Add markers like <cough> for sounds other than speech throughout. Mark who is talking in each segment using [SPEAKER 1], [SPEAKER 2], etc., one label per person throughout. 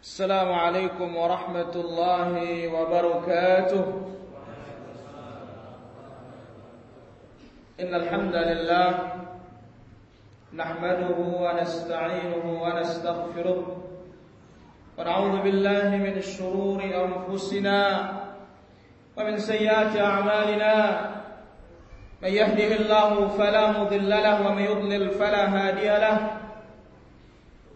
[SPEAKER 1] السلام عليكم ورحمة الله وبركاته. إن الحمد لله نحمده ونستعينه ونستغفره ونعوذ بالله من الشرور أنفسنا ومن سيئات أعمالنا. من يهده الله فلا مضل له ومن يضلل فلا هادي له.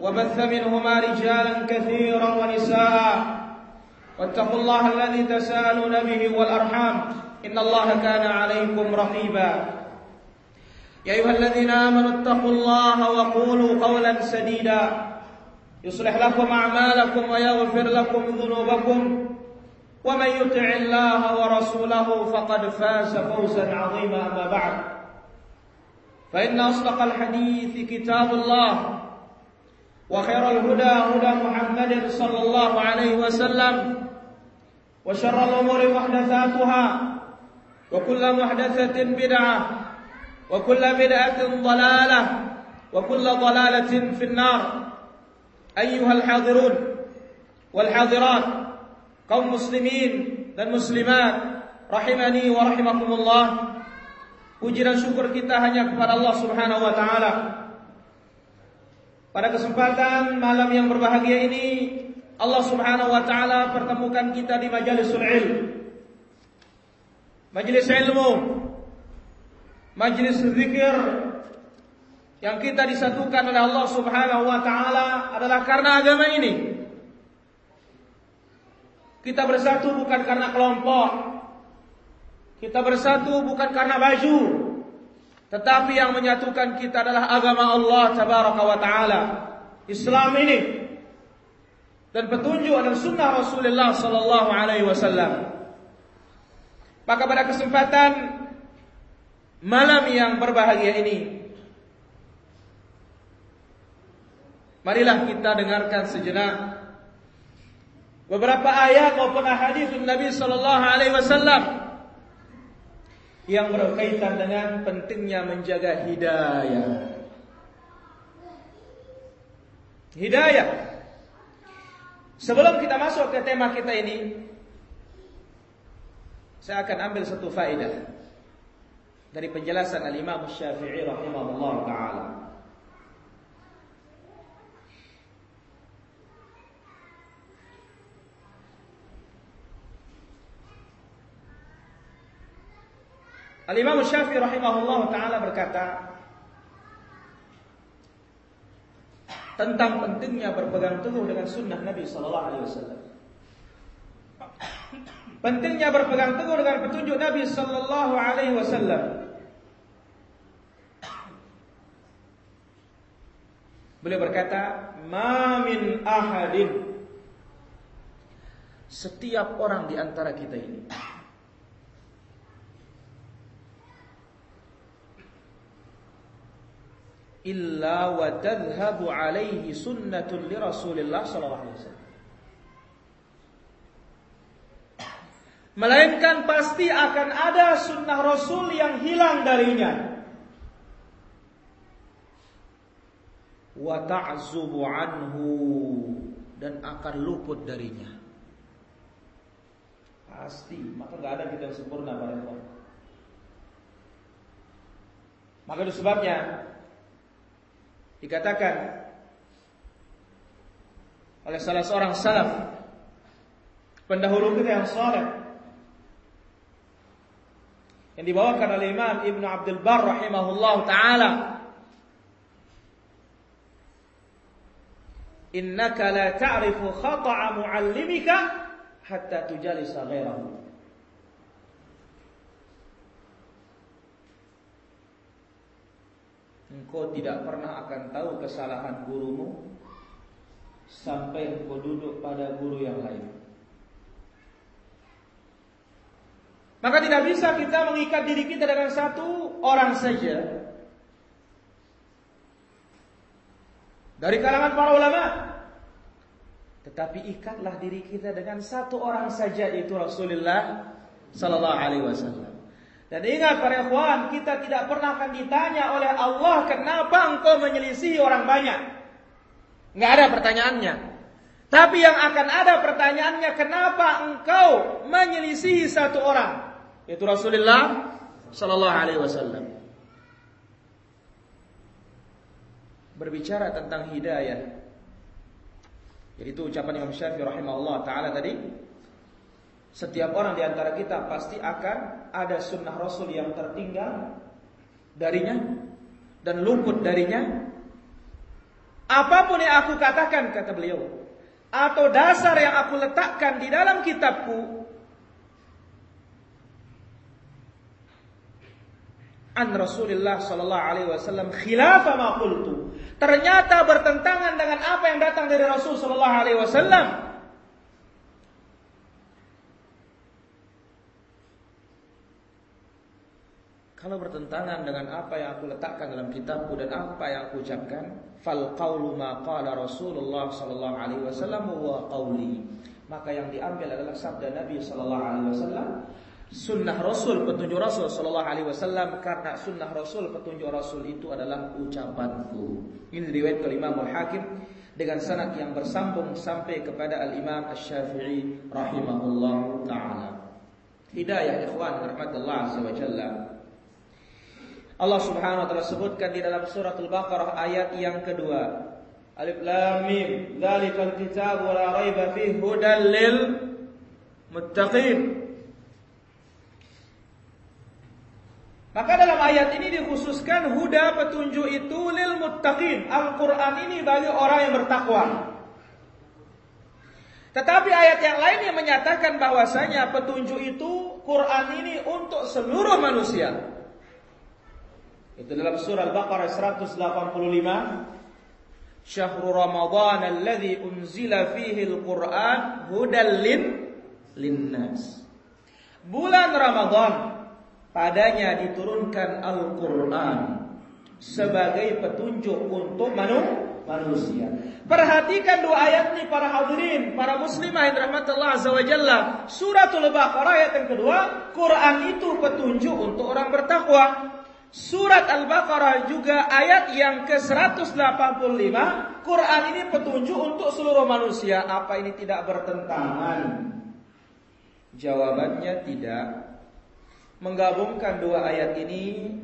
[SPEAKER 1] وبث منهما رجالا كثيرا ونساء. واتقوا الله الذي تساءلون به والأرحام. إن الله كان عليكم رقيبا. يا أيها الذين آمنوا اتقوا الله وقولوا قولا سديدا. يصلح لكم أعمالكم ويغفر لكم ذنوبكم. ومن يطع الله ورسوله فقد فاز فوزا عظيما أما بعد. فإن أصدق الحديث كتاب الله. وخير الهدى هدى محمد صلى الله عليه وسلم وشر الأمور محدثاتها وكل محدثة بدعة وكل بدعة ضلالة وكل ضلالة في النار. أيها الحاضرون والحاضرات kaum muslimin dan muslimat rahimani wa rahimakumullah. Puji dan syukur kita hanya kepada Allah Subhanahu wa taala. Pada kesempatan malam yang berbahagia ini Allah Subhanahu wa taala pertemukan kita di majalisul ilm. Majelis ilmu. Majelis zikir yang kita disatukan oleh Allah Subhanahu wa taala adalah karena agama ini. Kita bersatu bukan karena kelompok. Kita bersatu bukan karena baju. Tetapi yang menyatukan kita adalah agama Allah tabaraka wa taala. Islam ini dan petunjuk dan sunnah Rasulullah sallallahu alaihi wasallam. Maka pada kesempatan malam yang berbahagia ini marilah kita dengarkan sejenak beberapa ayat maupun hadis Nabi sallallahu alaihi wasallam yang berkaitan dengan pentingnya menjaga hidayah. Hidayah. Sebelum kita masuk ke tema kita ini, saya akan ambil satu faedah dari penjelasan Al-Imam Syafi'i rahimahullah taala. Al-Imam Syafi'i rahimahullah taala berkata tentang pentingnya berpegang teguh dengan sunnah Nabi sallallahu alaihi wasallam. Pentingnya berpegang teguh dengan petunjuk Nabi sallallahu alaihi wasallam. Beliau berkata, "Ma min ahadin" Setiap orang di antara kita ini illa wa tadhhabu alaihi sunnatun li Rasulillah sallallahu alaihi wasallam. Melainkan pasti akan ada sunnah Rasul yang hilang darinya. Wa ta'zubu anhu dan akan luput darinya. Pasti, maka nggak ada kita yang sempurna Allah. Maka itu sebabnya dikatakan oleh salah seorang salaf pendahulu kita yang saleh yang dibawakan oleh Imam Ibn Abdul Bar rahimahullah taala. Innaka la ta'rifu khata'a muallimika hatta tujalisa ghairahu Engkau tidak pernah akan tahu kesalahan gurumu sampai engkau duduk pada guru yang lain. Maka tidak bisa kita mengikat diri kita dengan satu orang saja. Dari kalangan para ulama. Tetapi ikatlah diri kita dengan satu orang saja itu Rasulullah sallallahu alaihi wasallam. Dan ingat para ikhwan, kita tidak pernah akan ditanya oleh Allah kenapa engkau menyelisih orang banyak. Enggak ada pertanyaannya. Tapi yang akan ada pertanyaannya kenapa engkau menyelisih satu orang? Itu Rasulullah sallallahu alaihi wasallam. Berbicara tentang hidayah. Jadi itu ucapan Imam Syafi'i rahimahullah taala tadi. Setiap orang di antara kita pasti akan ada sunnah Rasul yang tertinggal darinya dan luput darinya. Apa pun yang aku katakan kata beliau atau dasar yang aku letakkan di dalam kitabku an Rasulullah sallallahu alaihi wasallam khilafa ma qultu. Ternyata bertentangan dengan apa yang datang dari Rasul sallallahu alaihi wasallam. Kalau bertentangan dengan apa yang aku letakkan dalam kitabku dan apa yang aku ucapkan, fal qaulu ma qala Rasulullah sallallahu alaihi wasallam wa qauli. Maka yang diambil adalah sabda Nabi sallallahu alaihi wasallam sunnah Rasul, petunjuk Rasul Sallallahu Alaihi Wasallam karena sunnah Rasul, petunjuk Rasul itu adalah ucapanku. Ini riwayat ke Imam Al Hakim dengan sanad yang bersambung sampai kepada Al Imam Al Syafi'i rahimahullah taala. Hidayah ikhwan rahmatullah azza wa jalla. Allah Subhanahu wa taala sebutkan di dalam surat Al-Baqarah ayat yang kedua. Alif Lam Mim, dzalikal kitab la raiba fihi hudal lil muttaqin. Maka dalam ayat ini dikhususkan huda petunjuk itu lil muttaqin. Al-Quran ini bagi orang yang bertakwa. Tetapi ayat yang lain yang menyatakan bahwasanya petunjuk itu Quran ini untuk seluruh manusia. Itu dalam surah Al-Baqarah 185. Syahrul Ramadan alladhi unzila fihi al-Quran hudal lin linnas. Bulan Ramadan padanya diturunkan Al-Quran sebagai petunjuk untuk manusia. Perhatikan dua ayat ini para hadirin, para muslimah yang rahmatullah azza wa jalla. Suratul Baqarah ayat yang kedua, Quran itu petunjuk untuk orang bertakwa. Surat Al-Baqarah juga ayat yang ke-185, Quran ini petunjuk untuk seluruh manusia. Apa ini tidak bertentangan? Jawabannya tidak menggabungkan dua ayat ini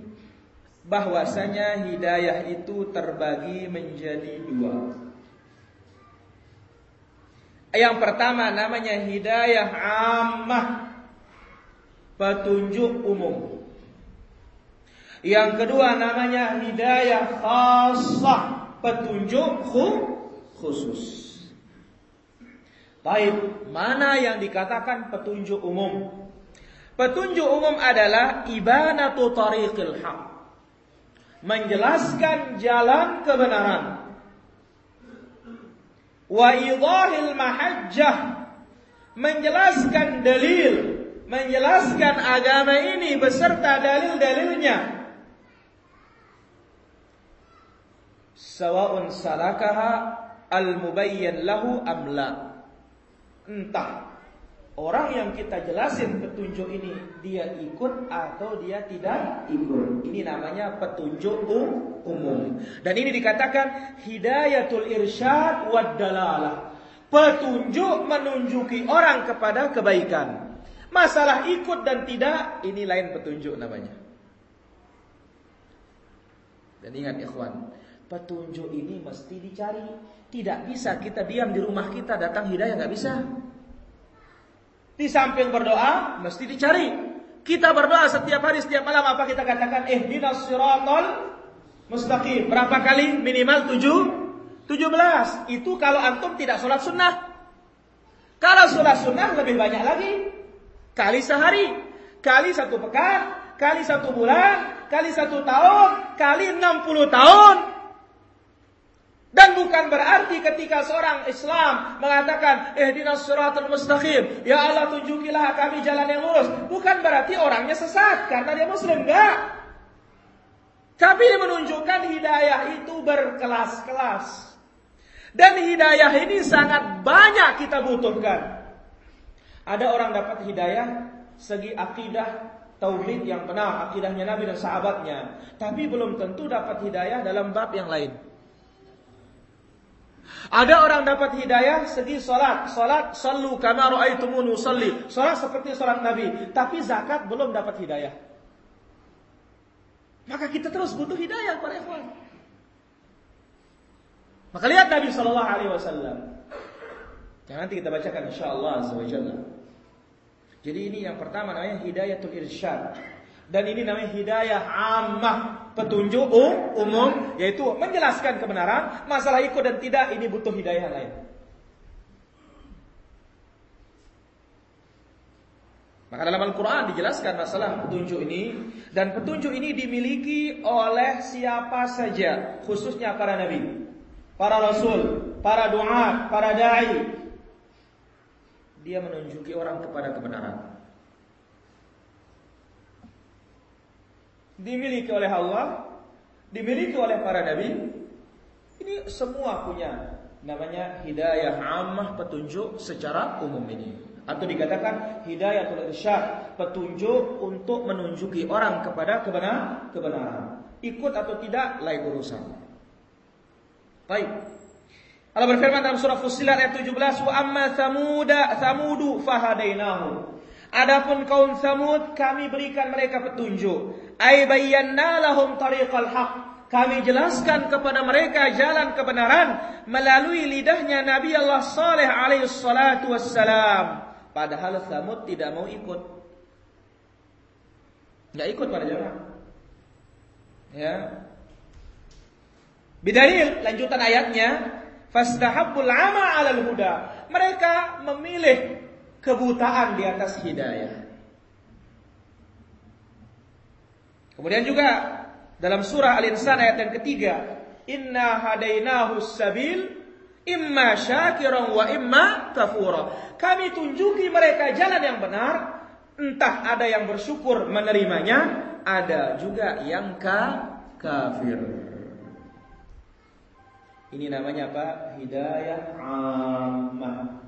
[SPEAKER 1] bahwasanya hidayah itu terbagi menjadi dua. Yang pertama namanya hidayah ammah petunjuk umum. Yang kedua namanya hidayah khasah petunjuk khusus. Baik, mana yang dikatakan petunjuk umum? Petunjuk umum adalah ibanatu tariqil haq. Menjelaskan jalan kebenaran. Wa idahil mahajjah. Menjelaskan dalil. Menjelaskan agama ini beserta dalil-dalilnya. Sawa'un salakaha al-mubayyan lahu amla. Entah Orang yang kita jelasin petunjuk ini dia ikut atau dia tidak ikut. Ini namanya petunjuk umum. Dan ini dikatakan hidayatul irsyad wad dalalah. Petunjuk menunjuki orang kepada kebaikan. Masalah ikut dan tidak ini lain petunjuk namanya. Dan ingat ikhwan, petunjuk ini mesti dicari. Tidak bisa kita diam di rumah kita datang hidayah nggak bisa. Di samping berdoa mesti dicari. Kita berdoa setiap hari, setiap malam apa kita katakan? Eh, siratal mustaqim. Berapa kali? Minimal tujuh, tujuh belas. Itu kalau antum tidak sholat sunnah. Kalau sholat sunnah lebih banyak lagi. Kali sehari, kali satu pekan, kali satu bulan, kali satu tahun, kali enam puluh tahun. Dan bukan berarti ketika seorang Islam mengatakan ihdinas siratal mustaqim, ya Allah tunjukilah kami jalan yang lurus, bukan berarti orangnya sesat karena dia muslim, enggak. Tapi menunjukkan hidayah itu berkelas-kelas. Dan hidayah ini sangat banyak kita butuhkan. Ada orang dapat hidayah segi akidah tauhid yang benar, akidahnya Nabi dan sahabatnya, tapi belum tentu dapat hidayah dalam bab yang lain. Ada orang dapat hidayah segi salat, salat sallu kama raaitumuni usalli. Salat seperti salat Nabi, tapi zakat belum dapat hidayah. Maka kita terus butuh hidayah para ikhwan. Maka lihat Nabi sallallahu alaihi wasallam. Yang nanti kita bacakan insyaallah azza wajalla. Jadi ini yang pertama namanya hidayatul irsyad. Dan ini namanya hidayah ammah, petunjuk umum yaitu menjelaskan kebenaran, masalah ikut dan tidak ini butuh hidayah lain. Maka dalam Al-Quran dijelaskan masalah petunjuk ini Dan petunjuk ini dimiliki oleh siapa saja Khususnya para nabi Para rasul, para doa, para da'i Dia menunjuki orang kepada kebenaran dimiliki oleh Allah, dimiliki oleh para nabi. Ini semua punya namanya hidayah ammah petunjuk secara umum ini. Atau dikatakan hidayatul irsyad, petunjuk untuk menunjuki orang kepada kebenaran, kebenaran. Ikut atau tidak lain urusan. Baik. Allah berfirman dalam surah Fussilat ayat 17, "Wa amma thamuda thamudu fahadainahu." Adapun kaum Samud kami berikan mereka petunjuk. Ai bayyana lahum tariqal haq. Kami jelaskan kepada mereka jalan kebenaran melalui lidahnya Nabi Allah Saleh alaihi salatu wassalam. Padahal Samud tidak mau ikut. Enggak ikut pada jalan. Ya. Bidalil lanjutan ayatnya, fastahabbul ama 'alal huda. Mereka memilih kebutaan di atas hidayah. Kemudian juga dalam surah Al-Insan ayat yang ketiga, Inna hadainahu sabil imma syakiran wa imma kafura. Kami tunjuki mereka jalan yang benar, entah ada yang bersyukur menerimanya, ada juga yang ka kafir. Ini namanya apa? Hidayah ammah.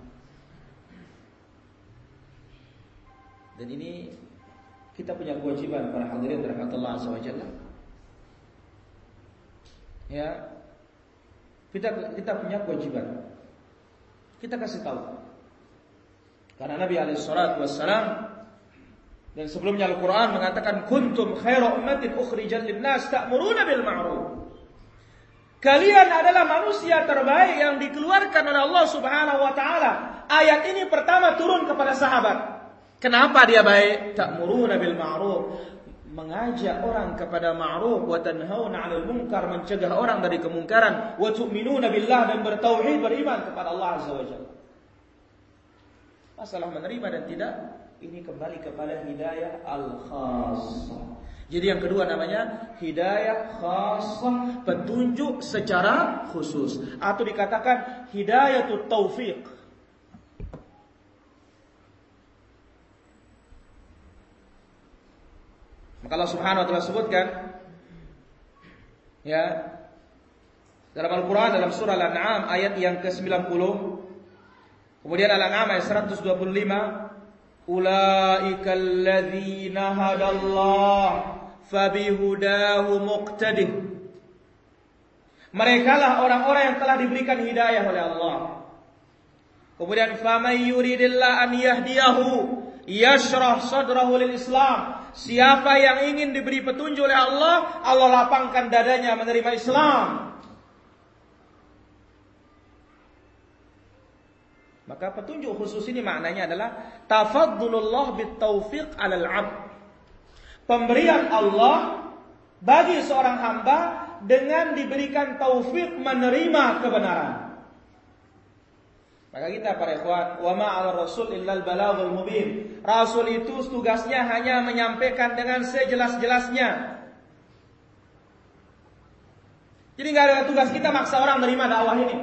[SPEAKER 1] Dan ini kita punya kewajiban para hadirin terhadap Allah Azza Ya. Kita kita punya kewajiban. Kita kasih tahu. Karena Nabi alaihi salatu wassalam dan sebelumnya Al-Qur'an mengatakan kuntum khairu ummatin ukhrijat lin-nas ta'muruna bil ma'ruf. Kalian adalah manusia terbaik yang dikeluarkan oleh Allah Subhanahu wa taala. Ayat ini pertama turun kepada sahabat. Kenapa dia baik? Ta'muruna bil ma'ruf. Mengajak orang kepada ma'ruf wa tanhauna 'anil munkar, mencegah orang dari kemungkaran, wa tu'minuna billah dan bertauhid beriman kepada Allah Azza wa Jalla. Masalah menerima dan tidak ini kembali kepada hidayah al-khassah. Jadi yang kedua namanya hidayah khassah, petunjuk secara khusus atau dikatakan hidayatut taufiq. Maka Allah Subhanahu wa taala sebutkan ya dalam Al-Qur'an dalam surah Al-An'am ayat yang ke-90 kemudian Al-An'am ayat 125 ulaikal ladzina hadallah fabihudahu muqtadih mereka lah orang-orang yang telah diberikan hidayah oleh Allah. Kemudian famay yuridillah an yahdiyahu yashrah sadrahu lil Islam Siapa yang ingin diberi petunjuk oleh Allah, Allah lapangkan dadanya menerima Islam. Maka petunjuk khusus ini maknanya adalah tafaddulullah bitaufiq 'alal 'abd. Pemberian Allah bagi seorang hamba dengan diberikan taufik menerima kebenaran. Maka kita para ikhwan, wa ma'al rasul illal balaghul mubin. Rasul itu tugasnya hanya menyampaikan dengan sejelas-jelasnya. Jadi nggak ada tugas kita maksa orang menerima dakwah ini.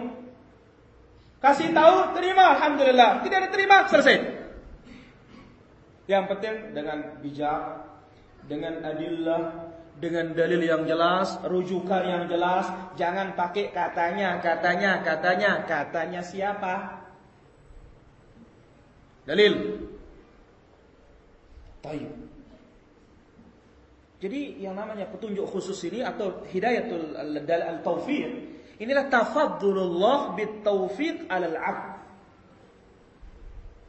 [SPEAKER 1] Kasih tahu, terima, alhamdulillah. Tidak diterima, selesai. Yang penting dengan bijak, dengan adillah, dengan dalil yang jelas, rujukan yang jelas, jangan pakai katanya, katanya, katanya, katanya siapa? Dalil. Tayyib. Jadi yang namanya petunjuk khusus ini atau hidayatul al-taufiq inilah tafaddulullah bit taufiq 'alal 'abd.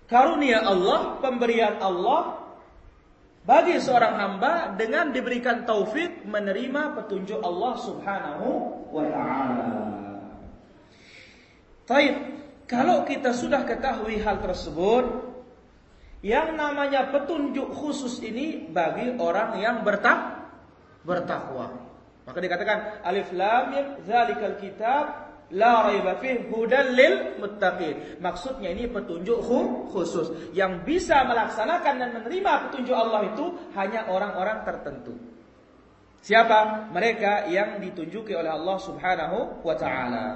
[SPEAKER 1] Karunia Allah, pemberian Allah bagi seorang hamba dengan diberikan taufik menerima petunjuk Allah Subhanahu wa taala. Taib, kalau kita sudah ketahui hal tersebut, yang namanya petunjuk khusus ini bagi orang yang bertak bertakwa. Maka dikatakan alif lam mim zalikal kitab la raiba fih hudan lil muttaqin. Maksudnya ini petunjuk khusus yang bisa melaksanakan dan menerima petunjuk Allah itu hanya orang-orang tertentu. Siapa? Mereka yang ditunjuki oleh Allah Subhanahu wa taala.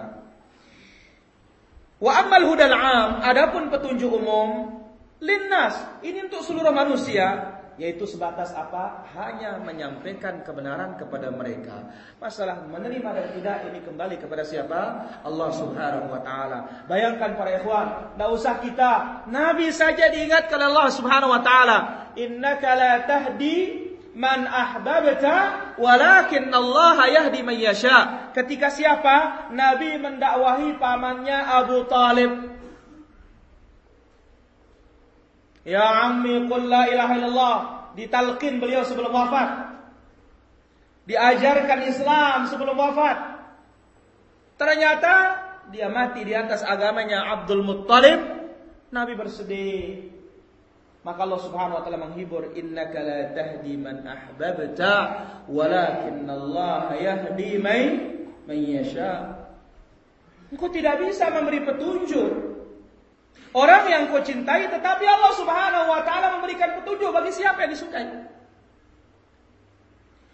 [SPEAKER 1] Wa ammal hudal am, adapun petunjuk umum Linnas, ini untuk seluruh manusia, yaitu sebatas apa? Hanya menyampaikan kebenaran kepada mereka. Masalah menerima dan tidak ini kembali kepada siapa? Allah Subhanahu wa taala. Bayangkan para ikhwan, tidak usah kita, nabi saja diingat oleh Allah Subhanahu wa taala, "Innaka la tahdi man ahbabta walakin Allah yahdi man yasha." Ketika siapa? Nabi mendakwahi pamannya Abu Talib Ya ammi qul la ilaha illallah. Ditalkin beliau sebelum wafat. Diajarkan Islam sebelum wafat. Ternyata dia mati di atas agamanya Abdul Muttalib. Nabi bersedih. Maka Allah Subhanahu wa taala menghibur, "Innaka la tahdi man ahbabta, walakin Allah yahdi man yasha." Engkau tidak bisa memberi petunjuk Orang yang kau cintai tetapi Allah Subhanahu wa taala memberikan petunjuk bagi siapa yang disukai.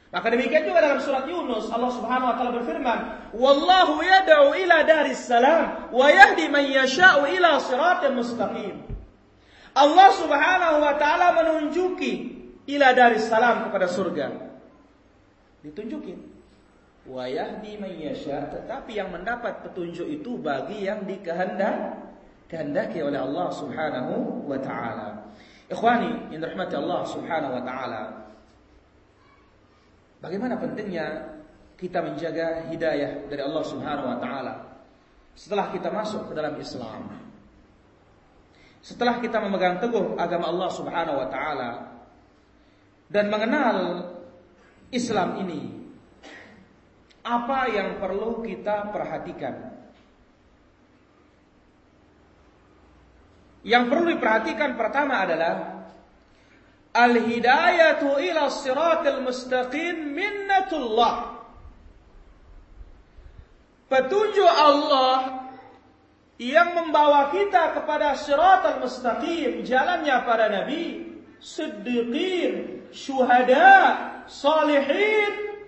[SPEAKER 1] Maka demikian juga dalam surat Yunus Allah Subhanahu wa taala berfirman, "Wallahu yad'u ila daris salam wa yahdi man yasha'u ila siratal mustaqim." Allah Subhanahu wa taala menunjuki ila daris salam kepada surga. Ditunjukin. Wa yahdi man yasha, tetapi yang mendapat petunjuk itu bagi yang dikehendaki kehendaki oleh Allah Subhanahu wa taala. Ikhwani yang dirahmati Allah Subhanahu wa taala. Bagaimana pentingnya kita menjaga hidayah dari Allah Subhanahu wa taala setelah kita masuk ke dalam Islam. Setelah kita memegang teguh agama Allah Subhanahu wa taala dan mengenal Islam ini apa yang perlu kita perhatikan Yang perlu diperhatikan pertama adalah al-hidayatu ila siratal mustaqim minnatullah. Petunjuk Allah yang membawa kita kepada siratal mustaqim, jalannya para nabi, siddiqin, syuhada, salihin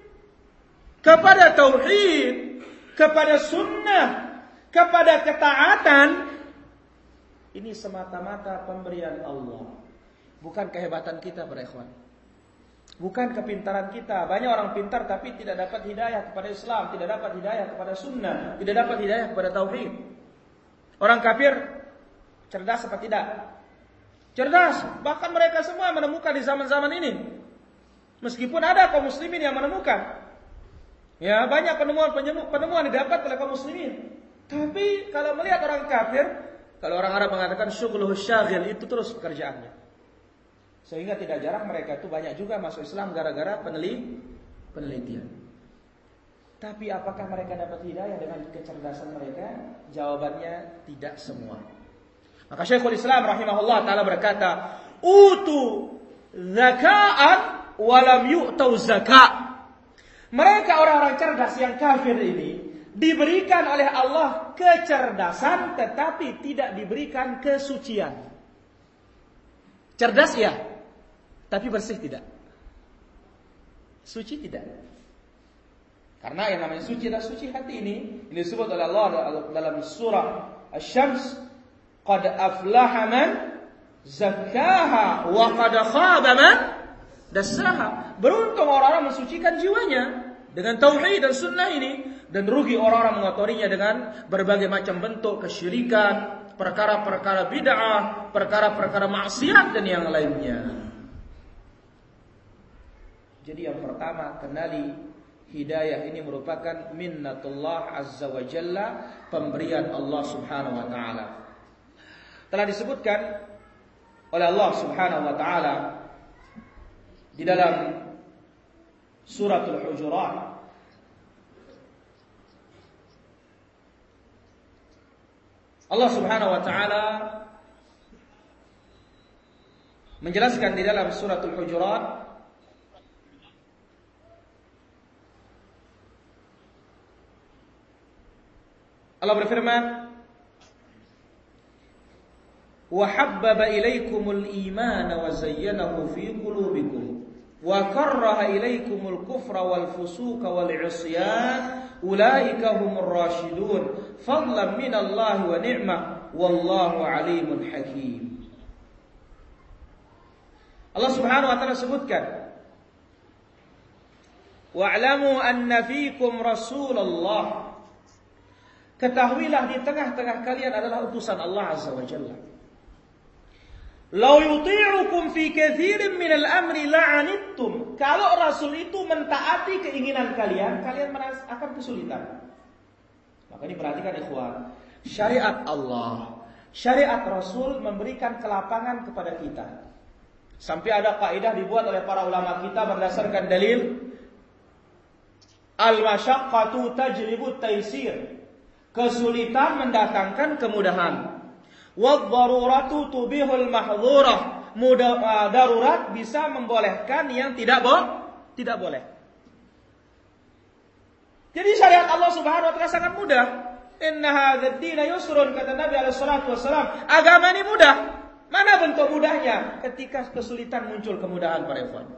[SPEAKER 1] kepada tauhid, kepada sunnah, kepada ketaatan ini semata-mata pemberian Allah. Bukan kehebatan kita para. Bukan kepintaran kita. Banyak orang pintar tapi tidak dapat hidayah kepada Islam, tidak dapat hidayah kepada sunnah, tidak dapat hidayah kepada tauhid. Orang kafir cerdas apa tidak? Cerdas. Bahkan mereka semua menemukan di zaman-zaman ini. Meskipun ada kaum muslimin yang menemukan. Ya, banyak penemuan-penemuan didapat oleh kaum muslimin. Tapi kalau melihat orang kafir, kalau orang Arab mengatakan syughluhu syaghil itu terus pekerjaannya. Sehingga tidak jarang mereka itu banyak juga masuk Islam gara-gara penelitian. Tapi apakah mereka dapat hidayah dengan kecerdasan mereka? Jawabannya tidak semua. Maka Syekhul Islam rahimahullah taala berkata, "Utu zaka'an walam yu'tau zakat." Mereka orang-orang cerdas yang kafir ini diberikan oleh Allah kecerdasan tetapi tidak diberikan kesucian. Cerdas ya, tapi bersih tidak. Suci tidak. Karena yang namanya suci adalah suci hati ini. Ini disebut oleh Allah dalam surah Asy-Syams, "Qad aflaha man zakkaha wa qad khaba man dassaha." Beruntung orang-orang mensucikan jiwanya dengan tauhid dan sunnah ini dan rugi orang-orang mengotorinya dengan berbagai macam bentuk kesyirikan, perkara-perkara bid'ah, perkara-perkara maksiat dan yang lainnya. Jadi yang pertama kenali hidayah ini merupakan minnatullah azza wa jalla, pemberian Allah Subhanahu wa taala. Telah disebutkan oleh Allah Subhanahu wa taala di dalam suratul Hujurat Allah Subhanahu wa taala menjelaskan di dalam suratul Hujurat Allah berfirman وحبب إليكم الإيمان وزينه في قلوبكم وكره إليكم الكفر والفسوق والعصيان أولئك هم الراشدون. فضلا من الله ونعمة والله عليم حكيم. الله سبحانه وتعالى سبتك واعلموا أن فيكم رسول الله كتهويله di tengah-tengah kalian adalah الله عز وجل wa Lau yuti'ukum fi kathirin min al-amri la'anittum. Kalau Rasul itu mentaati keinginan kalian, kalian akan kesulitan. Maka ini perhatikan ikhwan. Syariat Allah, syariat Rasul memberikan kelapangan kepada kita. Sampai ada kaidah dibuat oleh para ulama kita berdasarkan dalil al-masyaqqatu tajlibu taysir. Kesulitan mendatangkan kemudahan. Wadh-dharuratu tubihul mahdhurah. Mudah, uh, darurat bisa membolehkan yang tidak bo tidak boleh. Jadi syariat Allah Subhanahu wa taala sangat mudah. Inna hadzal yusrun kata Nabi alaihi salatu wasalam. Agama ini mudah. Mana bentuk mudahnya? Ketika kesulitan muncul kemudahan para ikhwan.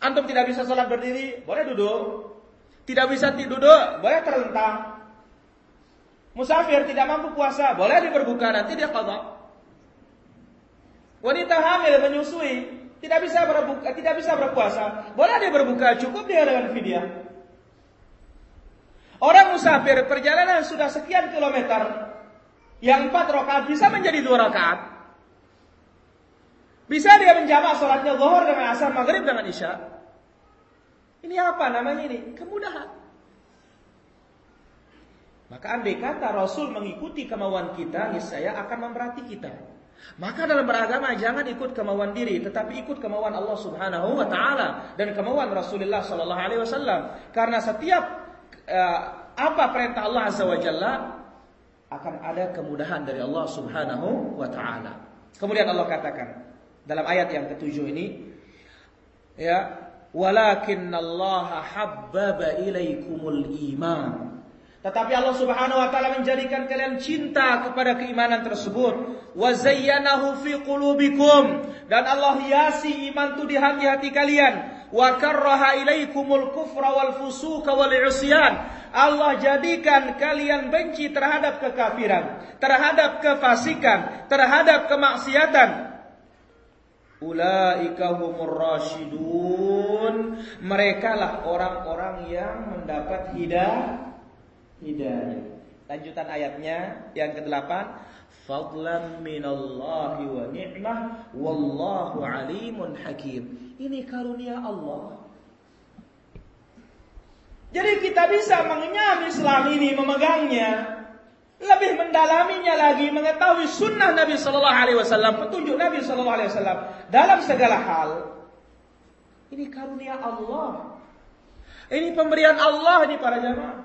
[SPEAKER 1] Antum tidak bisa sholat berdiri, boleh duduk. Tidak bisa duduk, boleh terlentang. Musafir tidak mampu puasa, boleh dia berbuka nanti dia qada. Wanita hamil menyusui, tidak bisa berbuka, tidak bisa berpuasa, boleh dia berbuka, cukup dia dengan fidyah. Orang musafir perjalanan sudah sekian kilometer, yang empat rakaat bisa menjadi dua rakaat. Bisa dia menjamak sholatnya zuhur dengan asar, maghrib dengan isya. Ini apa namanya ini? Kemudahan. Maka andai kata Rasul mengikuti kemauan kita, niscaya akan memberati kita. Maka dalam beragama jangan ikut kemauan diri, tetapi ikut kemauan Allah Subhanahu wa taala dan kemauan Rasulullah sallallahu alaihi wasallam. Karena setiap uh, apa perintah Allah Azza wa Jalla akan ada kemudahan dari Allah Subhanahu wa taala. Kemudian Allah katakan dalam ayat yang ketujuh ini ya Walakin Allah habbaba ilaikumul iman. Tetapi Allah Subhanahu wa taala menjadikan kalian cinta kepada keimanan tersebut. Wa zayyanahu fi qulubikum dan Allah hiasi iman itu di hati-hati kalian. Wa karraha ilaikumul kufra wal fusuqa wal isyan. Allah jadikan kalian benci terhadap kekafiran, terhadap kefasikan, terhadap kemaksiatan, Ulaika humur rasyidun. Mereka lah orang-orang yang mendapat hidayah. Hidayah. Lanjutan ayatnya yang ke-8, fadlan minallahi wa ni'mah wallahu alimun hakim. Ini karunia Allah. Jadi kita bisa mengenyam Islam ini, memegangnya, lebih mendalaminya lagi mengetahui sunnah Nabi Sallallahu Alaihi Wasallam, petunjuk Nabi Sallallahu Alaihi Wasallam dalam segala hal. Ini karunia Allah. Ini pemberian Allah ini para jamaah.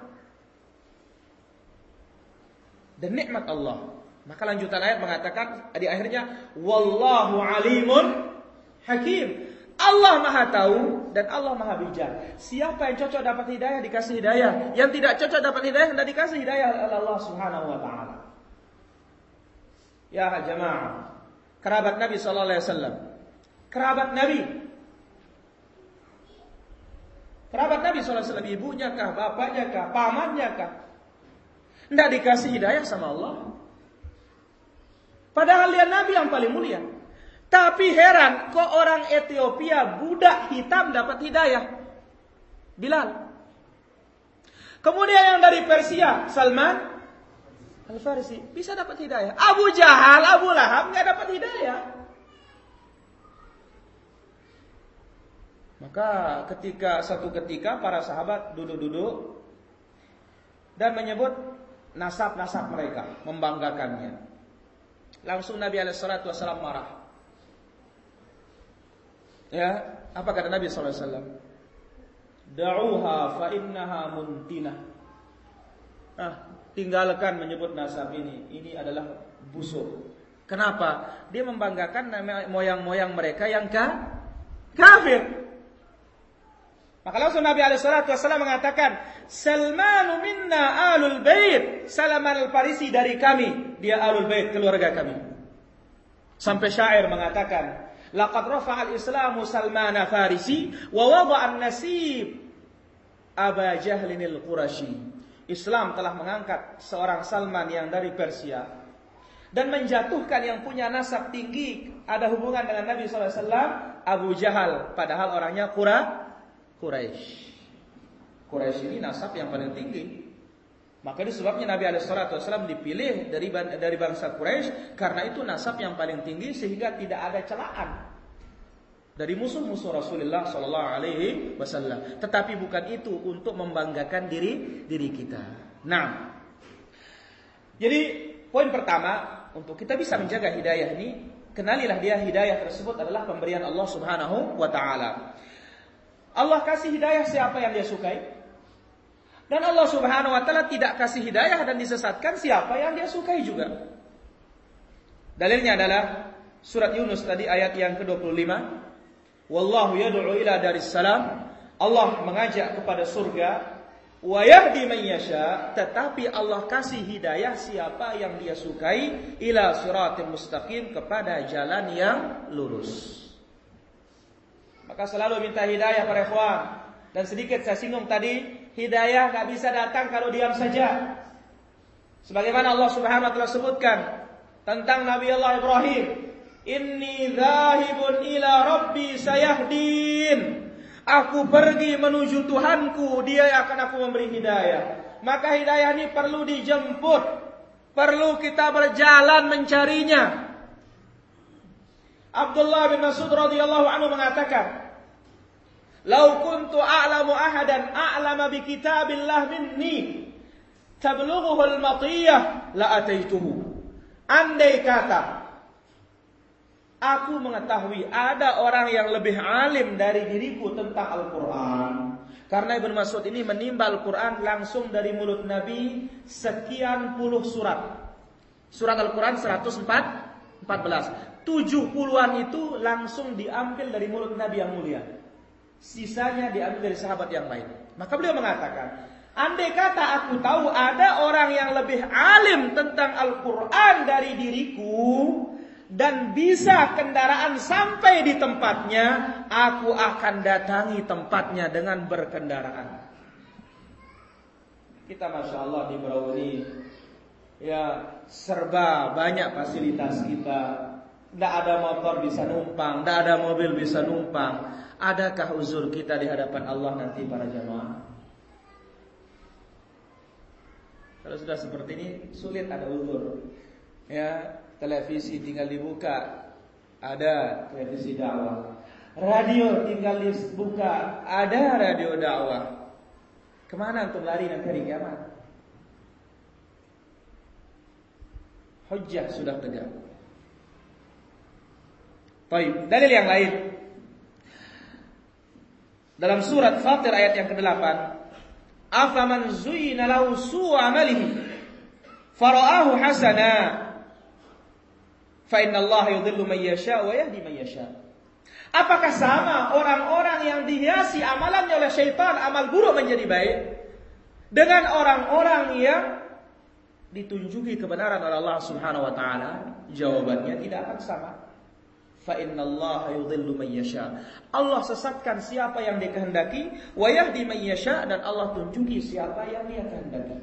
[SPEAKER 1] Dan nikmat Allah. Maka lanjutan ayat mengatakan di akhirnya wallahu alimun hakim. Allah Maha tahu dan Allah Maha bijak. Siapa yang cocok dapat hidayah dikasih hidayah, yang tidak cocok dapat hidayah tidak dikasih hidayah oleh Allah Subhanahu wa taala. Ya jemaah, kerabat Nabi sallallahu alaihi wasallam. Kerabat Nabi. Kerabat Nabi SAW, ibunya kah, bapaknya kah, pamannya kah. Tidak dikasih hidayah sama Allah. Padahal dia Nabi yang paling mulia. Tapi heran, kok orang Ethiopia budak hitam dapat hidayah? Bilal. Kemudian yang dari Persia, Salman Al-Farisi, bisa dapat hidayah. Abu Jahal, Abu Lahab nggak dapat hidayah. Maka ketika satu ketika para sahabat duduk-duduk dan menyebut nasab-nasab mereka, membanggakannya. Langsung Nabi alaihissalatu wassalam marah. Ya, apa kata Nabi SAW? Da'uha fa innaha muntinah. Nah, tinggalkan menyebut nasab ini. Ini adalah busuk. Kenapa? Dia membanggakan moyang-moyang mereka yang ka kafir. Maka langsung Nabi alaihi mengatakan, "Salman minna alul bait." Salman al-Farisi dari kami, dia alul bait, keluarga kami. Sampai syair mengatakan, "Laqad rafa'a al-Islamu Salman Farisi wa wada'a an-nasib Aba Jahlin al-Qurashi." Islam telah mengangkat seorang Salman yang dari Persia dan menjatuhkan yang punya nasab tinggi ada hubungan dengan Nabi SAW Abu Jahal padahal orangnya Qura Quraisy. Quraisy ini nasab yang paling tinggi. Maka itu sebabnya Nabi Alaihissalam dipilih dari dari bangsa Quraisy karena itu nasab yang paling tinggi sehingga tidak ada celaan dari musuh-musuh Rasulullah Sallallahu Alaihi Wasallam. Tetapi bukan itu untuk membanggakan diri diri kita. Nah, jadi poin pertama untuk kita bisa menjaga hidayah ini, kenalilah dia hidayah tersebut adalah pemberian Allah Subhanahu Wa Taala. Allah kasih hidayah siapa yang dia sukai. Dan Allah subhanahu wa ta'ala tidak kasih hidayah dan disesatkan siapa yang dia sukai juga. Dalilnya adalah surat Yunus tadi ayat yang ke-25. Wallahu yad'u ila daris salam. Allah mengajak kepada surga. Wa yahdi. Tetapi Allah kasih hidayah siapa yang dia sukai. Ila suratim mustaqim kepada jalan yang lurus. Maka selalu minta hidayah para ikhwan. Dan sedikit saya singgung tadi, hidayah gak bisa datang kalau diam saja. Sebagaimana Allah Subhanahu wa taala sebutkan tentang Nabi Allah Ibrahim, "Inni dzahibun ila rabbi sayahdin." Aku pergi menuju Tuhanku, Dia yang akan aku memberi hidayah. Maka hidayah ini perlu dijemput, perlu kita berjalan mencarinya. Abdullah bin Mas'ud radhiyallahu anhu mengatakan, "Lau kuntu a'lamu ahadan a'lama bi kitabillah minni tablughuhu al-matiyah la ataituhu." Andai kata aku mengetahui ada orang yang lebih alim dari diriku tentang Al-Qur'an. Karena Ibn Mas'ud ini menimba Al-Quran langsung dari mulut Nabi sekian puluh surat. Surat Al-Quran 114. Tujuh puluhan itu langsung diambil dari mulut Nabi yang mulia. Sisanya diambil dari sahabat yang lain. Maka beliau mengatakan, andai kata aku tahu ada orang yang lebih alim tentang Al-Quran dari diriku, dan bisa kendaraan sampai di tempatnya, aku akan datangi tempatnya dengan berkendaraan. Kita masya Allah di Brauni, ya serba banyak fasilitas kita, tidak ada motor bisa numpang, tidak ada mobil bisa numpang. Adakah uzur kita di hadapan Allah nanti para jamaah? Kalau sudah seperti ini sulit ada uzur. Ya, televisi tinggal dibuka, ada televisi dakwah. Radio tinggal dibuka, ada radio dakwah. Ke mana untuk lari nanti hari kiamat? Hujjah sudah tegak. Baik, dalil yang lain. Dalam surat Fatir ayat yang ke-8, "Afaman zuyina lahu su'u amalihi fara'ahu hasana fa inna Allah yudhillu man yasha wa yahdi man yasha." Apakah sama orang-orang yang dihiasi amalannya oleh syaitan, amal buruk menjadi baik dengan orang-orang yang ditunjuki kebenaran oleh Allah Subhanahu wa taala? Jawabannya tidak akan sama. Fa innallaha yudhillu man yasha. Allah sesatkan siapa yang dia kehendaki, wa yahdi man yasha dan Allah tunjuki siapa yang dia kehendaki.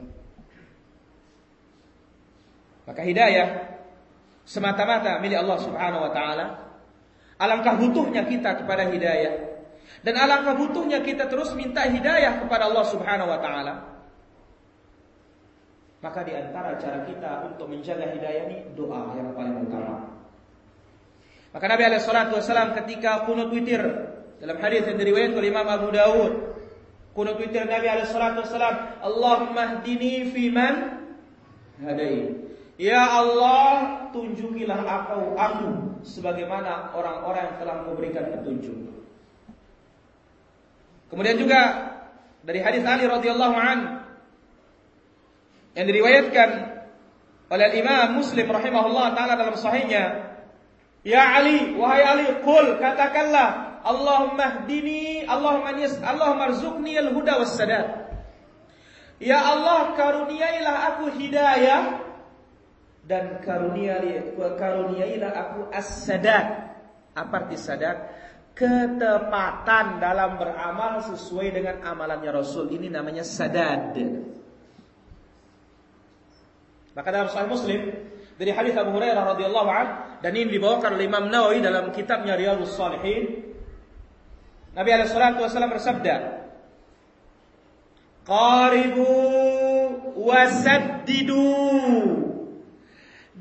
[SPEAKER 1] Maka hidayah semata-mata milik Allah Subhanahu wa taala. Alangkah butuhnya kita kepada hidayah. Dan alangkah butuhnya kita terus minta hidayah kepada Allah Subhanahu wa taala. Maka di antara cara kita untuk menjaga hidayah ini doa yang paling utama. Maka Nabi alaihi salatu wasallam ketika kunut witir dalam hadis yang diriwayatkan oleh Imam Abu Dawud, kunut witir Nabi alaihi salatu wasallam, Allahumma hdini fi man hadai. Ya Allah, tunjukilah aku aku sebagaimana orang-orang yang telah memberikan petunjuk. Kemudian juga dari hadis Ali radhiyallahu an yang diriwayatkan oleh Imam Muslim rahimahullah taala dalam sahihnya Ya Ali, wahai Ali, kul katakanlah, Allahumma hdini, Allahumma nis, Allahumma rzuqni al-huda was sadad. Ya Allah, karuniailah aku hidayah dan karuniailah, karuniailah aku as-sadad. Apa arti sadad? Ketepatan dalam beramal sesuai dengan amalannya Rasul. Ini namanya sadad. Maka dalam Sahih Muslim dari hadis Abu Hurairah radhiyallahu an dan ini dibawakan oleh Imam Nawawi dalam kitabnya Riyadhus Shalihin. Nabi alaihi wasallam bersabda, "Qaribu wasaddidu."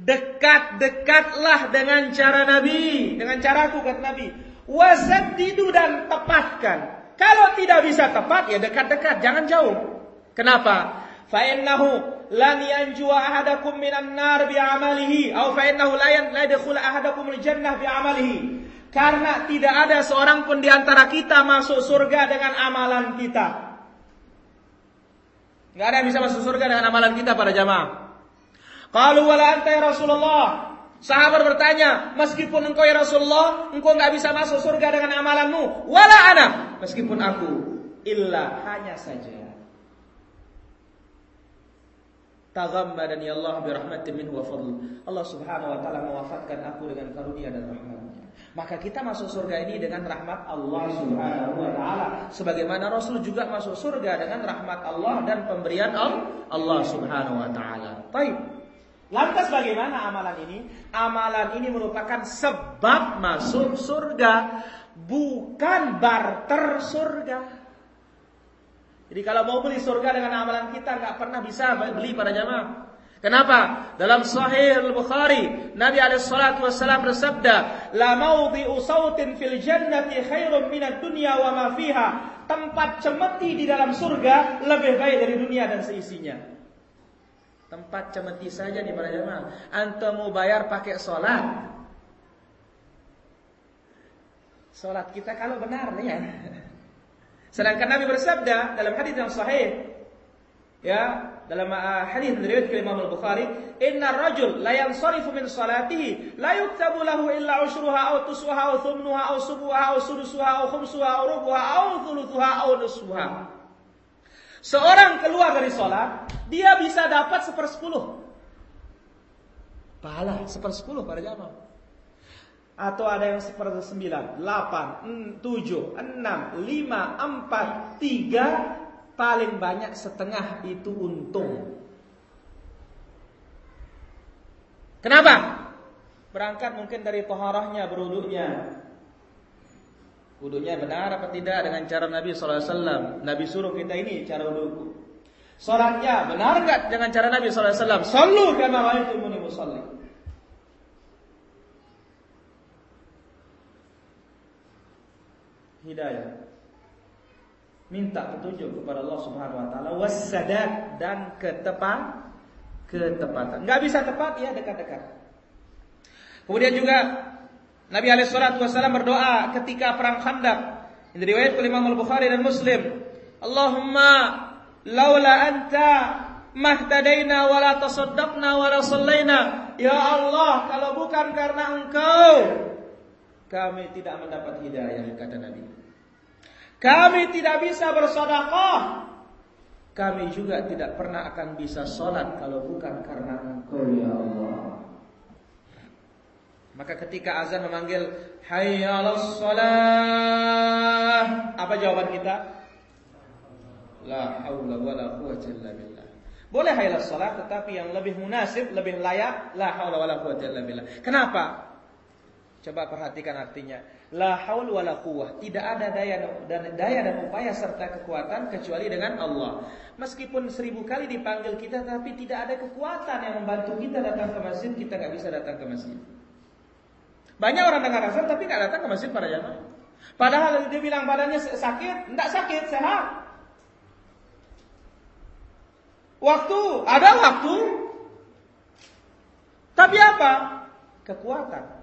[SPEAKER 1] Dekat-dekatlah dengan cara Nabi, dengan caraku kata Nabi. Wasaddidu dan tepatkan. Kalau tidak bisa tepat ya dekat-dekat, jangan jauh. Kenapa? Fa innahu lan yanjua ahadakum minan nar bi amalihi atau fa innahu la yadkhul ahadakum al jannah bi amalihi karena tidak ada seorang pun di antara kita masuk surga dengan amalan kita. Enggak ada yang bisa masuk surga dengan amalan kita para jamaah. Qalu wala anta ya Rasulullah. Sahabat bertanya, meskipun engkau ya Rasulullah, engkau nggak bisa masuk surga dengan amalanmu, wala ana, meskipun aku, illa hanya saja Taghammadani Allah bi rahmatin minhu wa fadl. Allah Subhanahu wa taala mewafatkan aku dengan karunia dan rahmatnya. Maka kita masuk surga ini dengan rahmat Allah Subhanahu wa taala. Sebagaimana Rasul juga masuk surga dengan rahmat Allah dan pemberian Allah Subhanahu wa taala. Baik. Lantas bagaimana amalan ini? Amalan ini merupakan sebab masuk surga, bukan barter surga. Jadi kalau mau beli surga dengan amalan kita nggak pernah bisa beli para jamaah. Kenapa? Dalam Sahih Al-Bukhari, Nabi alaihi wasallam bersabda, "La mawdi'u sautin fil jannati khairum minad dunya wa ma fiha." Tempat cemeti di dalam surga lebih baik dari dunia dan seisinya. Tempat cemeti saja nih para jamaah. Antum mau bayar pakai salat. Salat kita kalau benar ya. Sedangkan Nabi bersabda dalam hadis yang sahih ya dalam uh, hadis dari Imam Al-Bukhari, "Inna rajul la yansarifu min salatihi la yuktabu lahu illa ushruha aw tuswaha aw thumnuha aw subuha aw sudusuha aw khumsuha aw rubuha aw thuluthuha aw nusbuha." Seorang keluar dari salat, dia bisa dapat sepersepuluh. Pahala sepersepuluh pada jamaah atau ada yang seperti sembilan, delapan, tujuh, enam, lima, empat, tiga, paling banyak setengah itu untung. Kenapa? Berangkat mungkin dari toharahnya, beruduknya. Wudhunya benar apa tidak dengan cara Nabi SAW Nabi suruh kita ini cara wudhu Sholatnya benar nggak dengan cara Nabi SAW Sallu kama muni musalli hidayah. Minta petunjuk kepada Allah Subhanahu wa taala wasadat dan ketepat ketepatan. Enggak bisa tepat ya dekat-dekat. Kemudian juga Nabi alaihi wasallam berdoa ketika perang Khandaq. Ini riwayat oleh Imam Al-Bukhari dan Muslim. Allahumma laula anta mahtadaina wala tasaddaqna wala sallaina. Ya Allah, kalau bukan karena Engkau kami tidak mendapat hidayah kata Nabi. Kami tidak bisa bersedekah. Kami juga tidak pernah akan bisa sholat kalau bukan karena Engkau ya Allah. Maka ketika azan memanggil hayya salah, apa jawaban kita? La haula wala quwwata illa billah. Boleh hayya salat tetapi yang lebih munasib, lebih layak la haula wala quwwata illa billah. Kenapa? Coba perhatikan artinya. La haul wala quwwah. Tidak ada daya dan daya dan upaya serta kekuatan kecuali dengan Allah. Meskipun seribu kali dipanggil kita, tapi tidak ada kekuatan yang membantu kita datang ke masjid, kita nggak bisa datang ke masjid. Banyak orang dengar azan tapi nggak datang ke masjid para jamaah. Padahal dia bilang badannya sakit, tidak sakit, sehat. Waktu, ada waktu. Tapi apa? Kekuatan.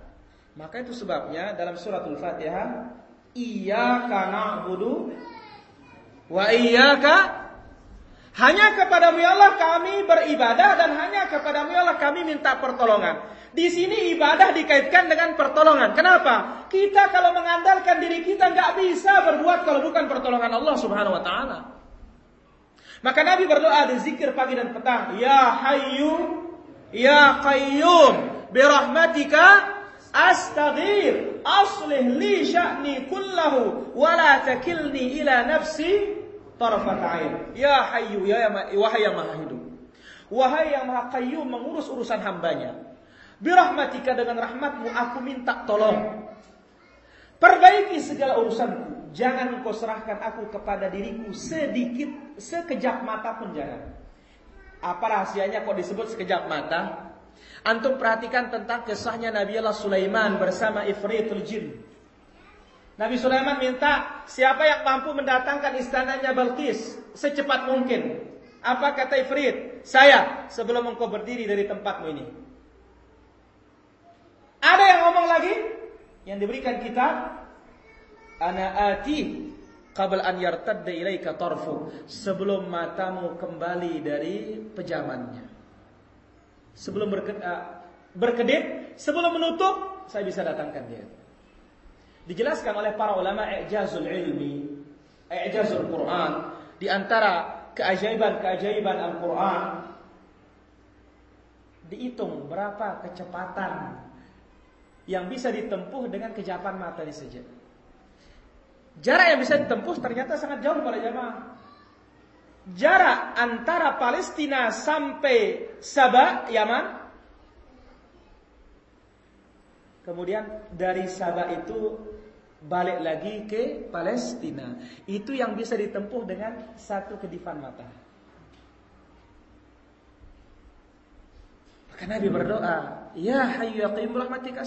[SPEAKER 1] Maka itu sebabnya dalam suratul Fatihah Iyyaka na'budu wa iyyaka hanya kepadamu ya Allah kami beribadah dan hanya kepadamu ya Allah kami minta pertolongan. Di sini ibadah dikaitkan dengan pertolongan. Kenapa? Kita kalau mengandalkan diri kita nggak bisa berbuat kalau bukan pertolongan Allah Subhanahu wa taala. Maka Nabi berdoa di zikir pagi dan petang, Ya Hayyu, Ya Qayyum, birahmatika astaghir aslih li sya'ni kullahu wa la takilni ila nafsi tarfat ain ya hayyu ya, ya wahai yang maha hidup wahai yang maha qayyum mengurus urusan hambanya. birahmatika dengan rahmatmu aku minta tolong. Perbaiki segala urusanku. Jangan engkau serahkan aku kepada diriku sedikit sekejap mata pun jangan. Apa rahasianya kok disebut sekejap mata Antum perhatikan tentang kisahnya Nabi Allah Sulaiman bersama Ifritul Jin. Nabi Sulaiman minta siapa yang mampu mendatangkan istananya Balkis secepat mungkin. Apa kata Ifrit? Saya sebelum engkau berdiri dari tempatmu ini. Ada yang ngomong lagi yang diberikan kita ana ati qabl an yartadda ilaika tarfu sebelum matamu kembali dari pejamannya sebelum eh, berkedip, sebelum menutup, saya bisa datangkan dia. Dijelaskan oleh para ulama i'jazul ilmi, i'jazul Quran, di antara keajaiban-keajaiban Al-Quran, dihitung berapa kecepatan yang bisa ditempuh dengan kejapan mata ini saja. Jarak yang bisa ditempuh ternyata sangat jauh para jamaah jarak antara Palestina sampai Sabah, Yaman. Kemudian dari Sabah itu balik lagi ke Palestina. Itu yang bisa ditempuh dengan satu kedipan mata. Nabi berdoa, Ya hayyu ya qayyum rahmatika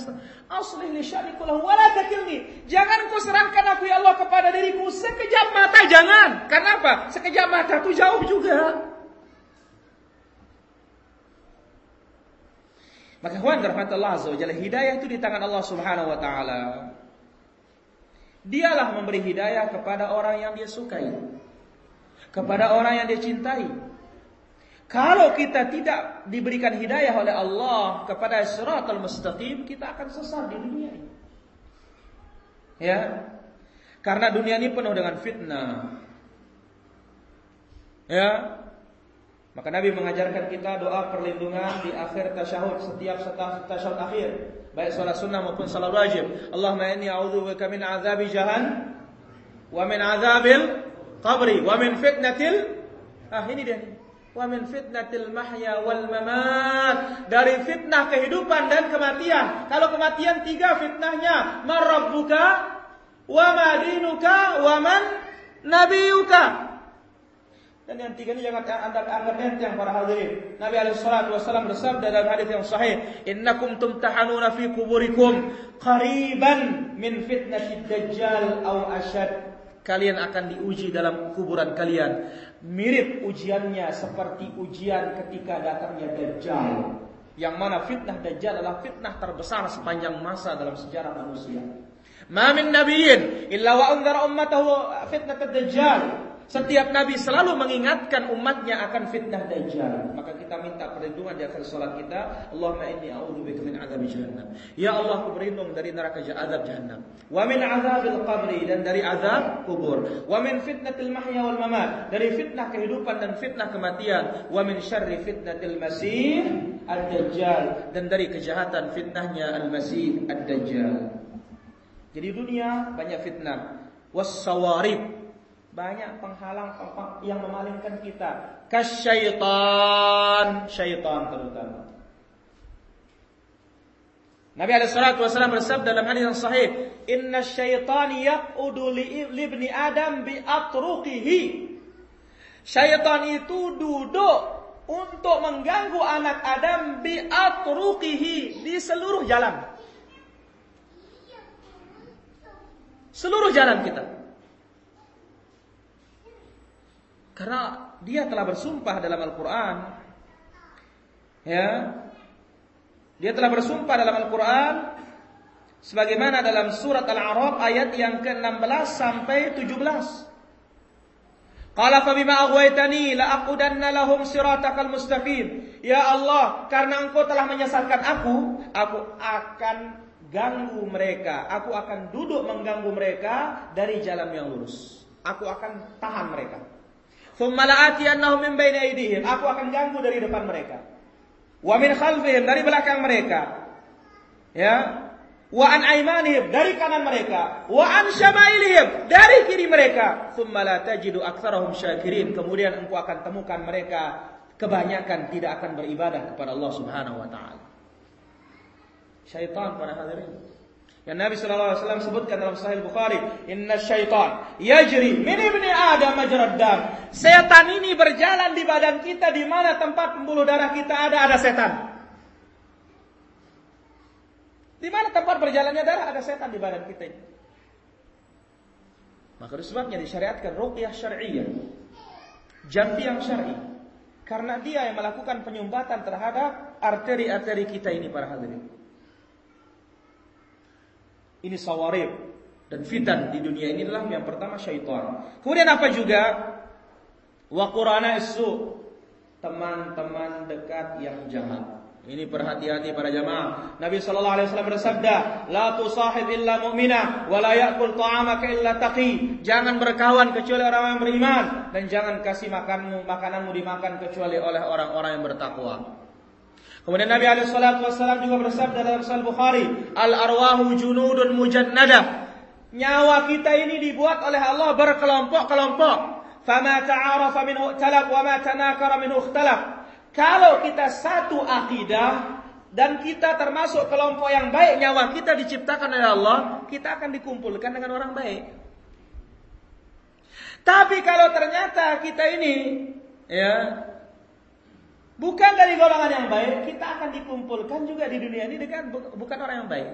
[SPEAKER 1] aslih li sya'ni kullahu wa la takilni. Jangan kau serahkan aku ya Allah kepada diriku sekejap mata, jangan. Kenapa? Sekejap mata itu jauh juga. Maka kawan rahmat Allah azza wajalla, hidayah itu di tangan Allah Subhanahu wa taala. Dialah memberi hidayah kepada orang yang dia sukai. Kepada orang yang dia cintai. Kalau kita tidak diberikan hidayah oleh Allah kepada siratal mustaqim, kita akan sesat di dunia ini. Ya. Karena dunia ini penuh dengan fitnah. Ya. Maka Nabi mengajarkan kita doa perlindungan di akhir tasyahud setiap tasyahud akhir, baik salat sunnah maupun salat wajib. Allahumma inni a'udzubika min azabi jahan wa min azabil qabri wa min fitnatil ah ini dia wa min fitnatil mahya wal mamat. Dari fitnah kehidupan dan kematian. Kalau kematian tiga fitnahnya. Marabbuka wa madinuka wa man nabiyuka. Dan yang tiga ini jangan anda anggap enteng para hadirin. Nabi alaihi salatu wasallam bersabda dalam hadis yang sahih, "Innakum tumtahanuna fi kuburikum qariban min fitnatid dajjal aw ashad." Kalian akan diuji dalam kuburan kalian mirip ujiannya seperti ujian ketika datangnya Dajjal. Yang mana fitnah Dajjal adalah fitnah terbesar sepanjang masa dalam sejarah manusia. Ma min nabiyyin illa wa anzara ummatahu fitnah Dajjal. Setiap nabi selalu mengingatkan umatnya akan fitnah dajjal. Maka kita minta perlindungan di akhir salat kita, Allahumma inni a'udzubika min adzab jahannam. Ya Allah, aku berlindung dari neraka azab jahannam. Wa min adzabil qabri dan dari azab kubur. Wa min fitnatil mahya wal mamat, dari fitnah kehidupan dan fitnah kematian. Wa min syarri fitnatil masih ad-dajjal dan dari kejahatan fitnahnya al-masih ad-dajjal. Jadi dunia banyak fitnah. Was sawarib banyak penghalang yang memalingkan kita. Kasyaitan, syaitan terutama. Nabi alaihi wasallam bersabda dalam hadis yang sahih, "Inna syaitan yaqudu li ibni Adam bi atruqihi." Syaitan itu duduk untuk mengganggu anak Adam bi atruqihi di seluruh jalan. Seluruh jalan kita. Karena dia telah bersumpah dalam Al-Quran. Ya. Dia telah bersumpah dalam Al-Quran. Sebagaimana dalam surat Al-A'raf ayat yang ke-16 sampai 17. Qala fa bima aghwaytani la aqudanna lahum siratakal mustaqim. Ya Allah, karena Engkau telah menyesatkan aku, aku akan ganggu mereka. Aku akan duduk mengganggu mereka dari jalan yang lurus. Aku akan tahan mereka. Thumma la'atiyannahum min baini aydihim. Aku akan ganggu dari depan mereka. Wa min khalfihim dari belakang mereka. Ya. Wa an aymanihim dari kanan mereka. Wa an syama'ilihim dari kiri mereka. Thumma la tajidu aktsarahum syakirin. Kemudian engkau akan temukan mereka kebanyakan tidak akan beribadah kepada Allah Subhanahu wa taala. Syaitan para hadirin yang Nabi Wasallam sebutkan dalam Sahih Bukhari, Inna syaitan yajri min ibni Adam majrad dam. Setan ini berjalan di badan kita di mana tempat pembuluh darah kita ada ada setan. Di mana tempat berjalannya darah ada setan di badan kita ini. Maka sebabnya disyariatkan ruqyah syar'iyyah. Jampi yang syar'i. Karena dia yang melakukan penyumbatan terhadap arteri-arteri kita ini para hadirin. Ini sawarib dan fitan di dunia ini adalah yang pertama syaitan. Kemudian apa juga? Wa qurana isu teman-teman dekat yang jahat. Ini perhati-hati para jamaah. Nabi sallallahu alaihi wasallam bersabda, "La tusahib illa mu'mina wa la ya'kul ta'amaka illa taqi." Jangan berkawan kecuali orang yang beriman dan jangan kasih makanmu makananmu dimakan kecuali oleh orang-orang yang bertakwa. Kemudian Nabi alaihi wasallam juga bersabda dalam Sahih Bukhari, "Al arwahu junudun mujannada." Nyawa kita ini dibuat oleh Allah berkelompok-kelompok. Fama ta'arafa minhu talab wa ma tanakara minhu ikhtalaf. Kalau kita satu akidah dan kita termasuk kelompok yang baik, nyawa kita diciptakan oleh Allah, kita akan dikumpulkan dengan orang baik. Tapi kalau ternyata kita ini ya bukan dari golongan yang baik, kita akan dikumpulkan juga di dunia ini dengan bukan orang yang baik.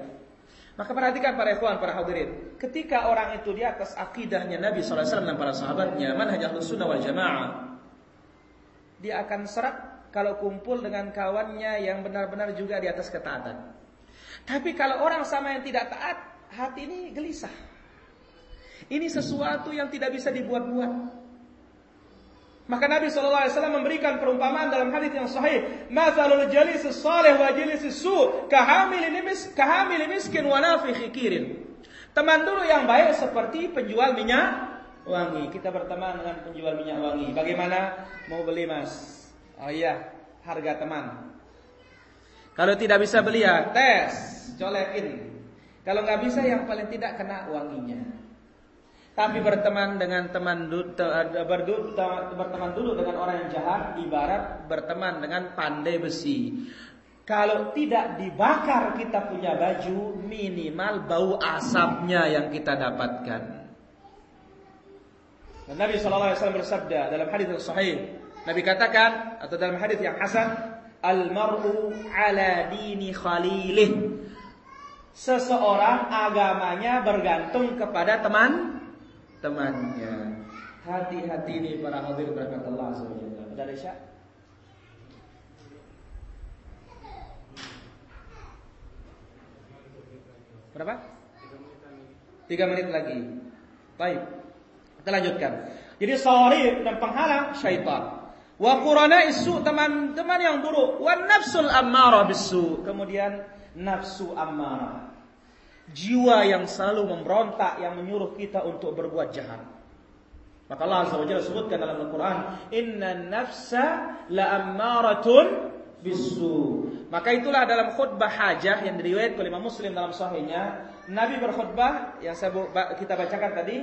[SPEAKER 1] Maka perhatikan para ikhwan, para hadirin. Ketika orang itu di atas akidahnya Nabi SAW dan para sahabatnya, ahlus sunnah wal jamaah, dia akan serak kalau kumpul dengan kawannya yang benar-benar juga di atas ketaatan. Tapi kalau orang sama yang tidak taat, hati ini gelisah. Ini sesuatu yang tidak bisa dibuat-buat. Maka Nabi SAW memberikan perumpamaan dalam hadis yang sahih. Mathalul jalis salih wa jalis su kahamil mis kahamil miskin wa nafikhi. Teman dulu yang baik seperti penjual minyak wangi. Kita berteman dengan penjual minyak wangi. Bagaimana mau beli mas? Oh iya, harga teman. Kalau tidak bisa beli ya tes, colekin. Kalau nggak bisa yang paling tidak kena wanginya. Tapi berteman dengan teman berteman dulu dengan orang yang jahat ibarat berteman dengan pandai besi. Kalau tidak dibakar kita punya baju, minimal bau asapnya yang kita dapatkan. Dan Nabi Shallallahu Alaihi Wasallam bersabda dalam hadis yang sahih, Nabi katakan atau dalam hadis yang hasan, al mar'u ala dini khalilih. Seseorang agamanya bergantung kepada teman temannya. Hati-hati ini para hadir berkat Allah SWT. Ada Resya? Berapa? Tiga menit lagi. Baik. Kita lanjutkan. Jadi sawari dan penghalang syaitan. Wa qurana isu teman-teman yang buruk. Wa nafsul ammarah bisu. Kemudian nafsu ammarah. Jiwa yang selalu memberontak yang menyuruh kita untuk berbuat jahat. Maka Allah Azza wa sebutkan dalam Al-Quran, Inna nafsa la ammaratun bisu. Maka itulah dalam khutbah hajah yang diriwayatkan oleh Imam Muslim dalam sahihnya, Nabi berkhutbah yang saya kita bacakan tadi,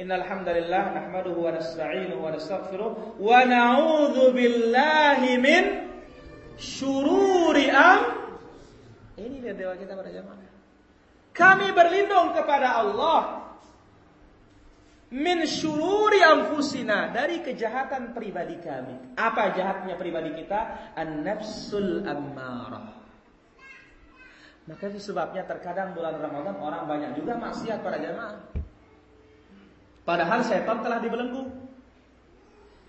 [SPEAKER 1] Innal hamdalillah nahmaduhu wa nasta'inuhu wa nastaghfiruh wa na'udzu billahi min syururi am Ini dia doa kita pada jamaah. Kami berlindung kepada Allah min syururi anfusina dari kejahatan pribadi kami. Apa jahatnya pribadi kita? An-nafsul ammarah. Maka itu sebabnya terkadang bulan Ramadan orang banyak juga maksiat pada jamaah. Padahal setan telah dibelenggu.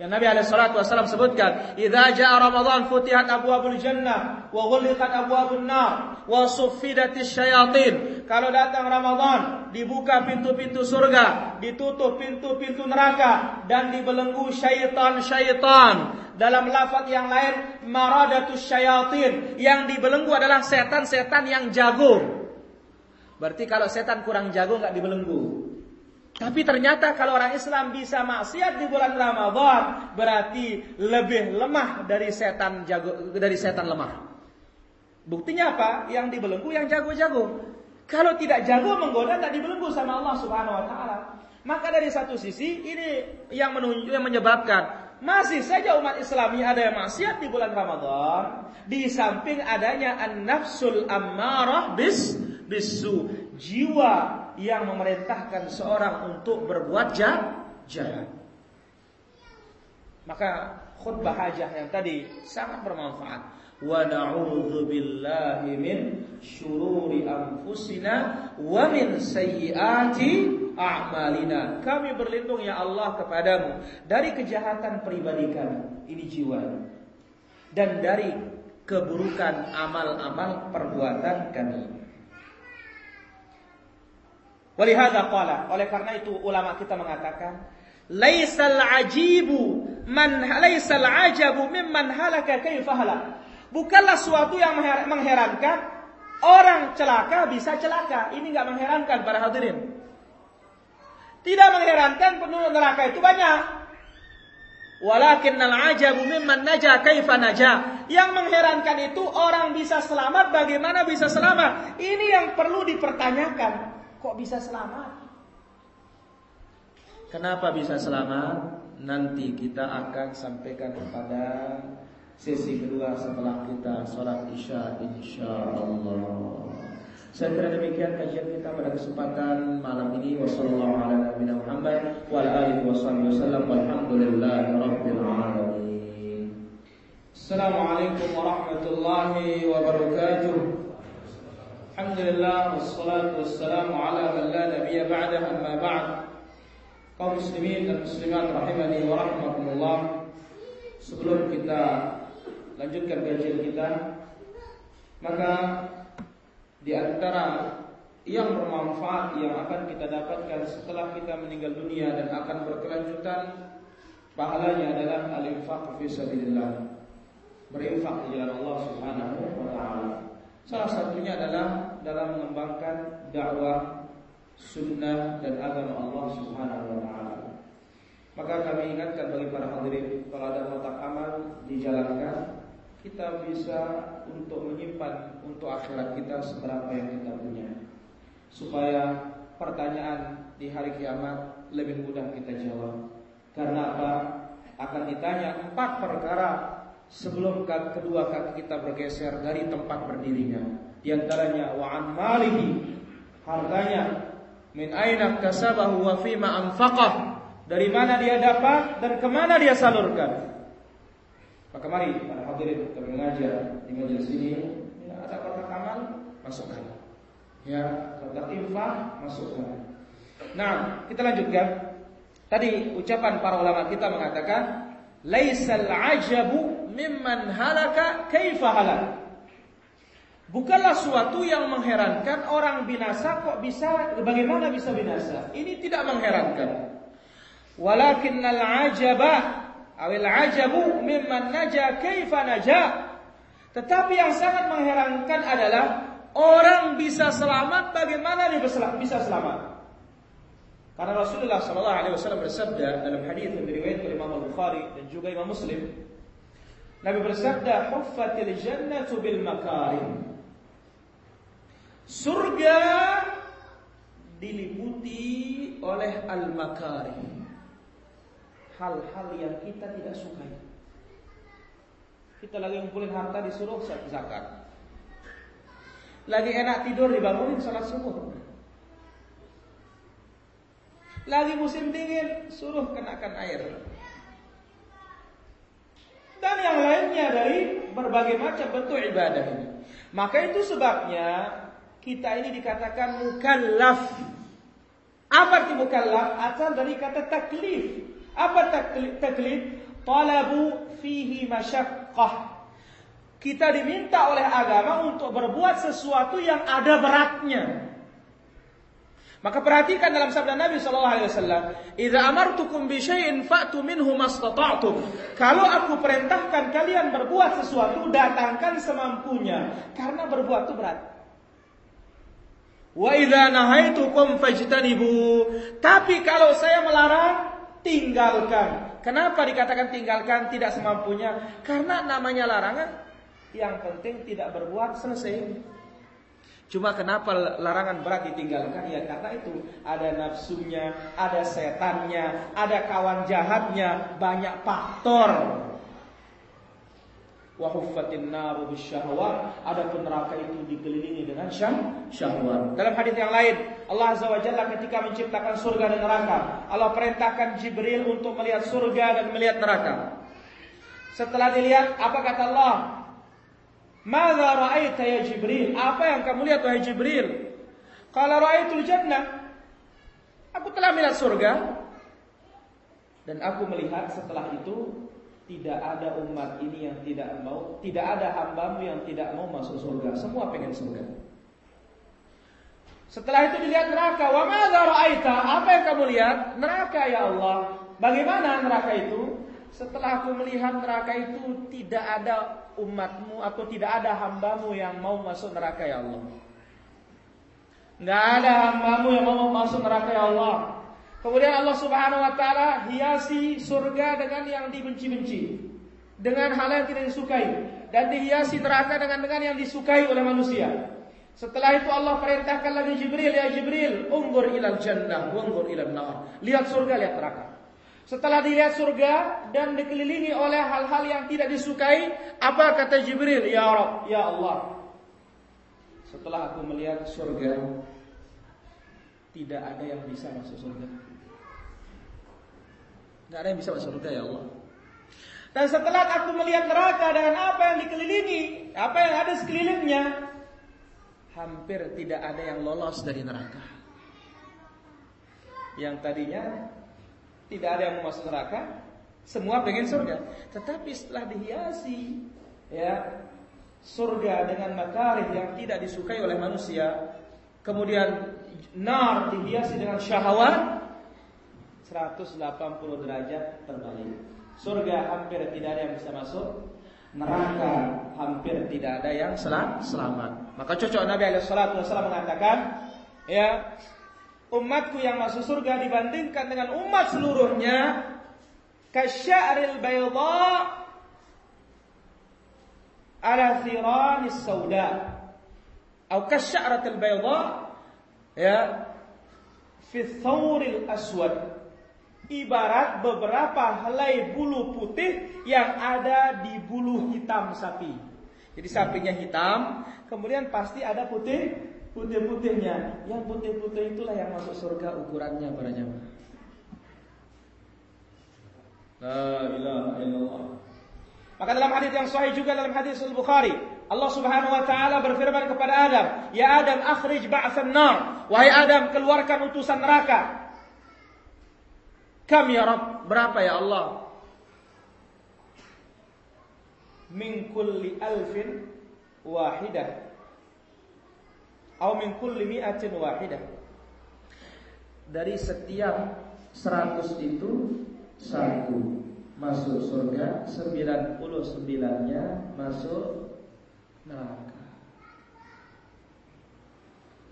[SPEAKER 1] Yang Nabi alaihi salatu wasallam sebutkan, "Idza jaa Ramadan futihat abwabul jannah wa ghulqat abwabun nar wa suffidatis syayatin." Kalau datang Ramadan, dibuka pintu-pintu surga, ditutup pintu-pintu neraka dan dibelenggu syaitan-syaitan. Dalam lafaz yang lain, maradatus syayatin. Yang dibelenggu adalah setan-setan yang jago. Berarti kalau setan kurang jago nggak dibelenggu. Tapi ternyata kalau orang Islam bisa maksiat di bulan Ramadan, berarti lebih lemah dari setan jago dari setan lemah. Buktinya apa? Yang dibelenggu yang jago-jago. Kalau tidak jago menggoda tak dibelenggu sama Allah Subhanahu wa taala. Maka dari satu sisi ini yang menunjuk yang menyebabkan masih saja umat Islami ada yang maksiat di bulan Ramadan di samping adanya an-nafsul ammarah bis bisu jiwa yang memerintahkan seorang untuk berbuat jahat. Maka khutbah hajah yang tadi sangat bermanfaat. Wa na'udzu billahi min syururi anfusina wa min sayyiati a'malina. Kami berlindung ya Allah kepadamu dari kejahatan pribadi kami, ini jiwa. Dan dari keburukan amal-amal perbuatan kami. Walihada qala, oleh karena itu ulama kita mengatakan, laisal ajibu man laisal ajabu mimman halaka kaifa halak. Bukanlah suatu yang mengherankan orang celaka bisa celaka. Ini enggak mengherankan para hadirin. Tidak mengherankan penduduk neraka itu banyak. Walakin al ajabu mimman naja kaifa naja. Yang mengherankan itu orang bisa selamat bagaimana bisa selamat. Ini yang perlu dipertanyakan. Kok bisa selamat? Kenapa bisa selamat? Nanti kita akan sampaikan kepada sesi kedua setelah kita sholat isya insya Allah. Saya kira demikian kajian kita pada kesempatan malam ini. Wassalamualaikum warahmatullahi wabarakatuh. Alhamdulillah wassalatu wassalamu nabiyya ba'da amma ba'd. Kaum muslimin dan muslimat rahimani wa rahmatullah. Sebelum kita lanjutkan kajian kita, maka di antara yang bermanfaat yang akan kita dapatkan setelah kita meninggal dunia dan akan berkelanjutan pahalanya adalah al-infaq fi sabilillah. Berinfak di jalan Allah Subhanahu wa taala. Salah satunya adalah dalam mengembangkan dakwah sunnah dan agama Allah Subhanahu wa taala. Maka kami ingatkan bagi para hadirin kalau ada kotak amal dijalankan, kita bisa untuk menyimpan untuk akhirat kita seberapa yang kita punya. Supaya pertanyaan di hari kiamat lebih mudah kita jawab. Karena apa? Akan ditanya empat perkara sebelum kedua kaki kita bergeser dari tempat berdirinya. Di antaranya wa an malihi hartanya min aina kasabahu wa fima anfaqah dari mana dia dapat dan ke mana dia salurkan. Maka mari para hadirin kita mengajar di majelis ini ya, ada kotak amal masukkan. Ya, kotak infak masukkan. Nah, kita lanjutkan. Tadi ucapan para ulama kita mengatakan laisal ajabu mimman halaka kaifa halak. Bukanlah suatu yang mengherankan orang binasa kok bisa bagaimana bisa binasa. Ini tidak mengherankan. Walakinnal ajaba awil ajabu mimman naja kaifa naja. Tetapi yang sangat mengherankan adalah orang bisa selamat bagaimana dia bisa selamat. Karena Rasulullah Shallallahu Alaihi Wasallam bersabda dalam hadis yang diriwayatkan oleh Imam Bukhari dan juga Imam Muslim, Nabi bersabda, "Huffatil jannatu bil makarim." Surga diliputi oleh al-makarim. Hal-hal yang kita tidak sukai. Kita lagi ngumpulin harta disuruh zakat. Lagi enak tidur dibangunin salat subuh. Lagi musim dingin suruh kenakan air. Dan yang lainnya dari berbagai macam bentuk ibadah ini. Maka itu sebabnya kita ini dikatakan mukallaf. Apa arti mukallaf? Asal dari kata taklif. Apa taklif? Talabu fihi masyaqqah. Kita diminta oleh agama untuk berbuat sesuatu yang ada beratnya. Maka perhatikan dalam sabda Nabi sallallahu alaihi wasallam, "Idza amartukum bi syai'in fa'tu minhu mastata'tum." Kalau aku perintahkan kalian berbuat sesuatu, datangkan semampunya, karena berbuat itu berat. Wa idza nahaitukum fajtanibu. Tapi kalau saya melarang, tinggalkan. Kenapa dikatakan tinggalkan tidak semampunya? Karena namanya larangan. Yang penting tidak berbuat selesai. Cuma kenapa larangan berat ditinggalkan? Ya karena itu ada nafsunya, ada setannya, ada kawan jahatnya, banyak faktor. Wahuffatin naru bisyahwat. Adapun neraka itu dikelilingi dengan syah, syahwat. Dalam hadis yang lain, Allah Azza wa Jalla ketika menciptakan surga dan neraka, Allah perintahkan Jibril untuk melihat surga dan melihat neraka. Setelah dilihat, apa kata Allah? Mada ra'aita ya Jibril? Apa yang kamu lihat wahai Jibril? Qala ra'aitul jannah. Aku telah melihat surga dan aku melihat setelah itu tidak ada umat ini yang tidak mau, tidak ada hambamu yang tidak mau masuk surga. Semua pengen surga. Setelah itu dilihat neraka. Wa? Apa yang kamu lihat? Neraka ya Allah. Bagaimana neraka itu? Setelah aku melihat neraka itu tidak ada umatmu atau tidak ada hambamu yang mau masuk neraka ya Allah. Nggak ada hambamu yang mau masuk neraka ya Allah. Kemudian Allah Subhanahu wa taala hiasi surga dengan yang dibenci-benci. Dengan hal yang tidak disukai dan dihiasi neraka dengan dengan yang disukai oleh manusia. Setelah itu Allah perintahkan lagi Jibril, ya Jibril, ungur ilal jannah, ungur ilal nar. Lihat surga, lihat neraka. Setelah dilihat surga dan dikelilingi oleh hal-hal yang tidak disukai, apa kata Jibril? Ya Rabb, ya Allah. Setelah aku melihat surga, tidak ada yang bisa masuk surga. Tidak ada yang bisa masuk surga ya Allah. Dan setelah aku melihat neraka dengan apa yang dikelilingi, apa yang ada sekelilingnya, hampir tidak ada yang lolos dari neraka. Yang tadinya tidak ada yang mau masuk neraka, semua pengen surga. Tetapi setelah dihiasi ya surga dengan makarih yang tidak disukai oleh manusia, kemudian nar dihiasi dengan syahwat 180 derajat terbalik. Surga hampir tidak ada yang bisa masuk, neraka hampir tidak ada yang selamat. Maka cocok Nabi alaihi wasallam mengatakan, ya umatku yang masuk surga dibandingkan dengan umat seluruhnya kasya'ril bayda ala thiranis sauda atau kasya'ratil bayda ya fi thawril aswad ibarat beberapa helai bulu putih yang ada di bulu hitam sapi. Jadi sapinya hitam, kemudian pasti ada putih putih-putihnya. Yang putih-putih itulah yang masuk surga ukurannya para jamaah. La ilaha illallah. Maka dalam hadis yang sahih juga dalam hadis Al-Bukhari, Allah Subhanahu wa taala berfirman kepada Adam, "Ya Adam, akhrij ba'tsan nar." Wahai Adam, keluarkan utusan neraka. Kam ya Rabb? Berapa ya Allah? Min kulli alfin wahidah Au min kulli mi'atin wahidah. Dari setiap 100 itu satu masuk surga, 99-nya masuk neraka.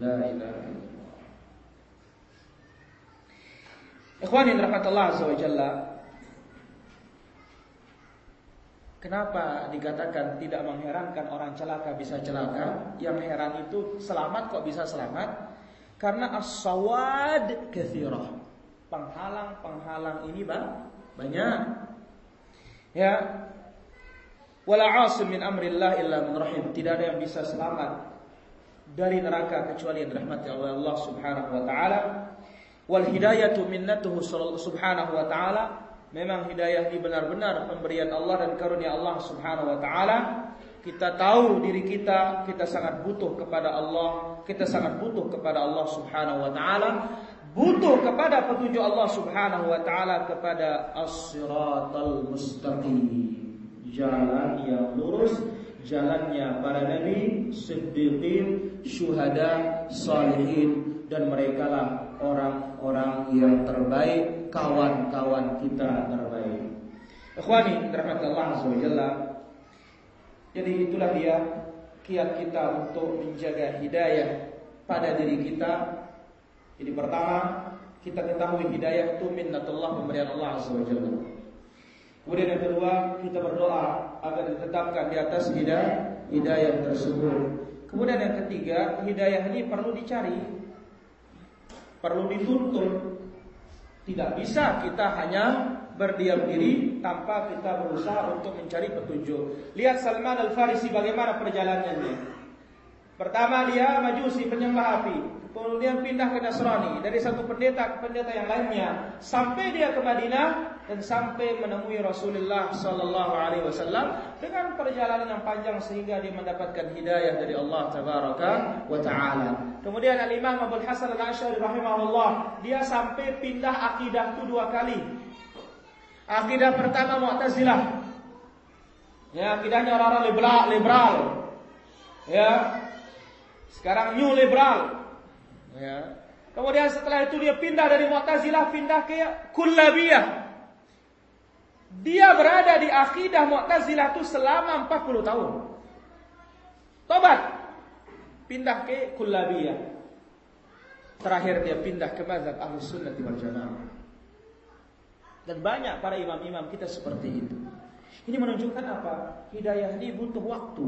[SPEAKER 1] La ilaha illallah. Ikhwani rahmatullah azza wa jalla. Kenapa dikatakan tidak mengherankan orang celaka bisa celaka? Yang heran itu selamat kok bisa selamat? Karena as-sawad kathirah. Penghalang-penghalang ini bang, banyak. Ya. Wala asim min amrillah illa min rahim. Tidak ada yang bisa selamat dari neraka kecuali yang dirahmati Allah Subhanahu wa taala. Wal hidayatu minnatuhu subhanahu wa taala Memang hidayah ini benar-benar pemberian Allah dan karunia Allah Subhanahu wa taala. Kita tahu diri kita, kita sangat butuh kepada Allah, kita sangat butuh kepada Allah Subhanahu wa taala, butuh kepada petunjuk Allah Subhanahu wa taala kepada as-siratal mustaqim. Jalan yang lurus, jalannya para nabi, siddiqin, syuhada, salihin dan mereka lah orang-orang yang terbaik, kawan-kawan kita terbaik. Ikhwani, rahmatullah azza Jadi itulah dia kiat kita untuk menjaga hidayah pada diri kita. Jadi pertama, kita ketahui hidayah itu minnatullah pemberian Allah azza Kemudian yang kedua, kita berdoa agar ditetapkan di atas hidayah, hidayah tersebut. Kemudian yang ketiga, hidayah ini perlu dicari, perlu dituntun. Tidak bisa kita hanya berdiam diri tanpa kita berusaha untuk mencari petunjuk. Lihat Salman Al-Farisi bagaimana perjalanannya. Pertama dia majusi penyembah api, kemudian pindah ke Nasrani dari satu pendeta ke pendeta yang lainnya, sampai dia ke Madinah dan sampai menemui Rasulullah Sallallahu Alaihi Wasallam dengan perjalanan yang panjang sehingga dia mendapatkan hidayah dari Allah Tabaraka wa Taala. Kemudian Al Imam Abu Hasan Al Ashari rahimahullah dia sampai pindah akidah itu dua kali. Akidah pertama Mu'tazilah. Ya, akidahnya orang-orang liberal, liberal. Ya. Sekarang new liberal. Ya. Kemudian setelah itu dia pindah dari Mu'tazilah pindah ke Kullabiyah. Dia berada di akidah Mu'tazilah itu selama 40 tahun. Tobat. Pindah ke Kullabiyah. Terakhir dia pindah ke mazhab Ahlus Sunnah wal Jamaah. Dan banyak para imam-imam kita seperti itu. Ini menunjukkan apa? Hidayah ini butuh waktu.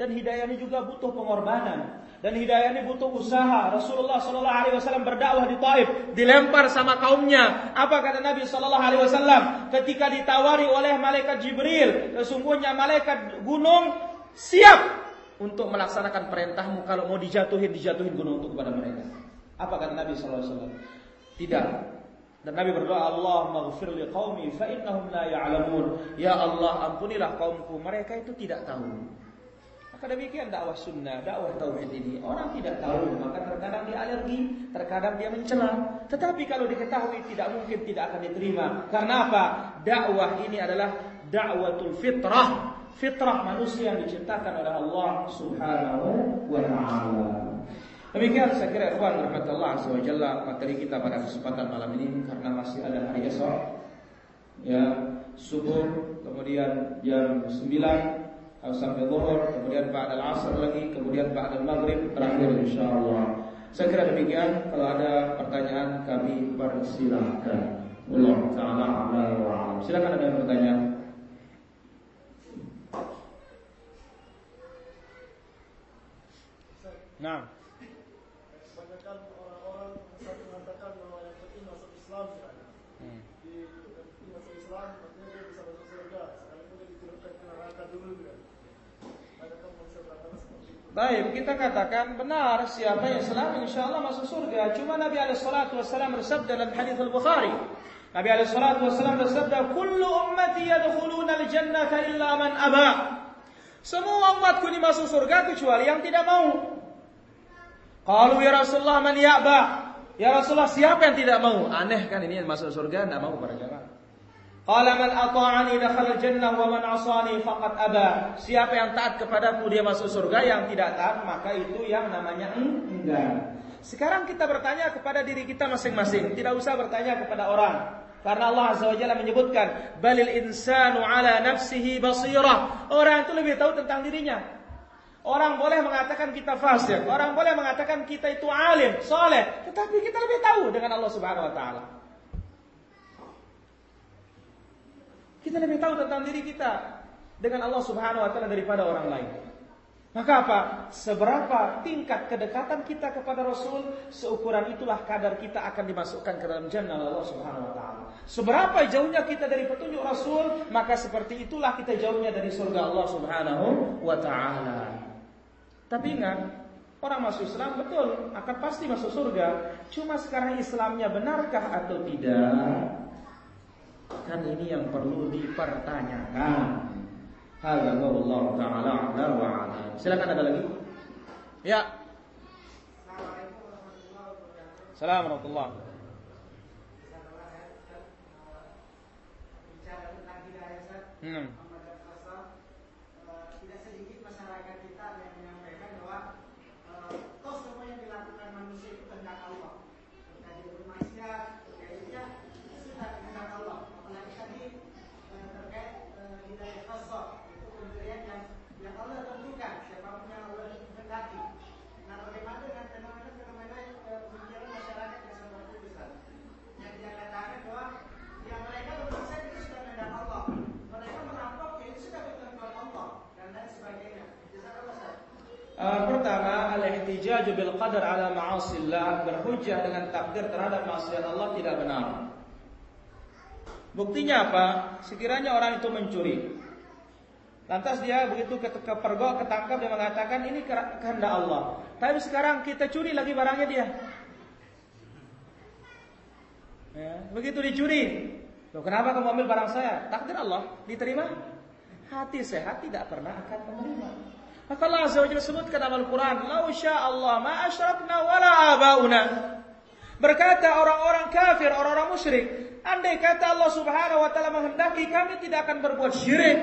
[SPEAKER 1] Dan hidayah ini juga butuh pengorbanan. Dan hidayah ini butuh usaha. Rasulullah Sallallahu Alaihi Wasallam berdakwah di Taif, dilempar sama kaumnya. Apa kata Nabi Sallallahu Alaihi Wasallam ketika ditawari oleh malaikat Jibril, sesungguhnya malaikat gunung siap untuk melaksanakan perintahmu kalau mau dijatuhin dijatuhin gunung untuk kepada mereka. Apa kata Nabi Sallallahu Alaihi Wasallam? Tidak. Dan Nabi berdoa, Allah maghfir li qaumi fa innahum la ya'lamun. Ya Allah, ampunilah kaumku, mereka itu tidak tahu. Maka demikian dakwah sunnah, dakwah tauhid ini. Orang tidak tahu, maka terkadang dia alergi, terkadang dia mencela. Tetapi kalau diketahui tidak mungkin tidak akan diterima. Karena apa? Dakwah ini adalah dakwatul fitrah. Fitrah manusia yang diciptakan oleh Allah Subhanahu wa taala. Demikian saya kira ikhwan rahmatullah SWT materi kita pada kesempatan malam ini karena masih ada hari esok ya subuh kemudian jam 9 sampai zuhur, kemudian ba'da al-asr lagi, kemudian ba'da al-maghrib terakhir insyaallah. Saya kira demikian. Kalau ada pertanyaan kami persilahkan. Allah taala a'lam. Silakan ada yang bertanya. Nah. Baik, kita katakan benar siapa yang Islam insya Allah masuk surga. Cuma Nabi alaihi salatu wasallam bersabda dalam hadis Al-Bukhari. Nabi alaihi salatu wasallam bersabda, "Kullu ummati yadkhuluna al-jannata illa man aba." Semua umatku ini masuk surga kecuali yang tidak mau. Qalu ya Rasulullah man ya'ba? Ya Rasulullah siapa yang tidak mau? Aneh kan ini yang masuk surga tidak mau para. Qala man ata'ani dakhala jannah wa man asani faqad aba. Siapa yang taat kepadaku dia masuk surga, yang tidak taat maka itu yang namanya enggan. Sekarang kita bertanya kepada diri kita masing-masing, tidak usah bertanya kepada orang. Karena Allah Azza wa Jalla menyebutkan, "Balil insanu ala nafsihi basirah." Orang itu lebih tahu tentang dirinya. Orang boleh mengatakan kita fasik, orang boleh mengatakan kita itu alim, soleh, tetapi kita lebih tahu dengan Allah Subhanahu wa taala. Kita lebih tahu tentang diri kita dengan Allah Subhanahu wa taala daripada orang lain. Maka apa? Seberapa tingkat kedekatan kita kepada Rasul, seukuran itulah kadar kita akan dimasukkan ke dalam jannah Allah Subhanahu wa taala. Seberapa jauhnya kita dari petunjuk Rasul, maka seperti itulah kita jauhnya dari surga Allah Subhanahu wa taala. Tapi ingat, orang masuk Islam betul akan pasti masuk surga. Cuma sekarang Islamnya benarkah atau tidak? Kan ini yang perlu dipertanyakan. Hadza Allah taala ala wa ala. Silakan ada lagi? Ya. Assalamualaikum warahmatullahi Hmm.
[SPEAKER 2] Tidak sedikit masyarakat kita yang menyampaikan bahwa toh semua yang dilakukan manusia itu kehendak Allah. Ketika dia bermaksiat, kayaknya sudah kehendak Allah. Apalagi tadi terkait hidayah khasah itu pemberian yang yang Allah tentukan siapa pun yang Allah kehendaki. Nah, bagaimana dengan fenomena-fenomena pemikiran masyarakat yang seperti itu, Ustaz? Yang dia katakan bahwa ya mereka bermaksiat itu sudah kehendak Allah. Mereka merampok ya itu sudah ketentuan Allah dan lain sebagainya. Jazakallah Ustaz.
[SPEAKER 1] Uh, pertama, al-ihtijaj bil qadar ala ma'asillah berhujjah dengan takdir terhadap maksiat Allah tidak benar. Buktinya apa? Sekiranya orang itu mencuri. Lantas dia begitu kepergok, ketangkap dia mengatakan ini kehendak Allah. Tapi sekarang kita curi lagi barangnya dia. Ya, begitu dicuri. Loh, kenapa kamu ambil barang saya? Takdir Allah, diterima? Hati sehat tidak pernah akan menerima. Maka Allah Azza wa Jalla sebutkan dalam Al-Quran, "Lau Allah ma asyrakna wala abauna." Berkata orang-orang kafir, orang-orang musyrik, andai kata Allah Subhanahu wa taala menghendaki kami tidak akan berbuat syirik.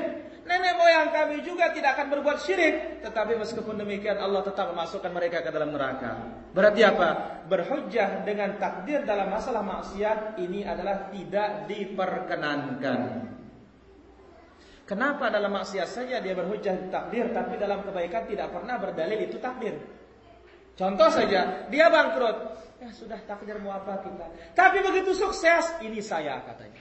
[SPEAKER 1] Nenek moyang kami juga tidak akan berbuat syirik, tetapi meskipun demikian Allah tetap memasukkan mereka ke dalam neraka. Berarti apa? Berhujjah dengan takdir dalam masalah maksiat ini adalah tidak diperkenankan. Kenapa dalam maksiat saja dia berhujjah takdir tapi dalam kebaikan tidak pernah berdalil itu takdir? Contoh saja, dia bangkrut. Ya sudah takdir mau apa kita. Tapi begitu sukses, ini saya katanya.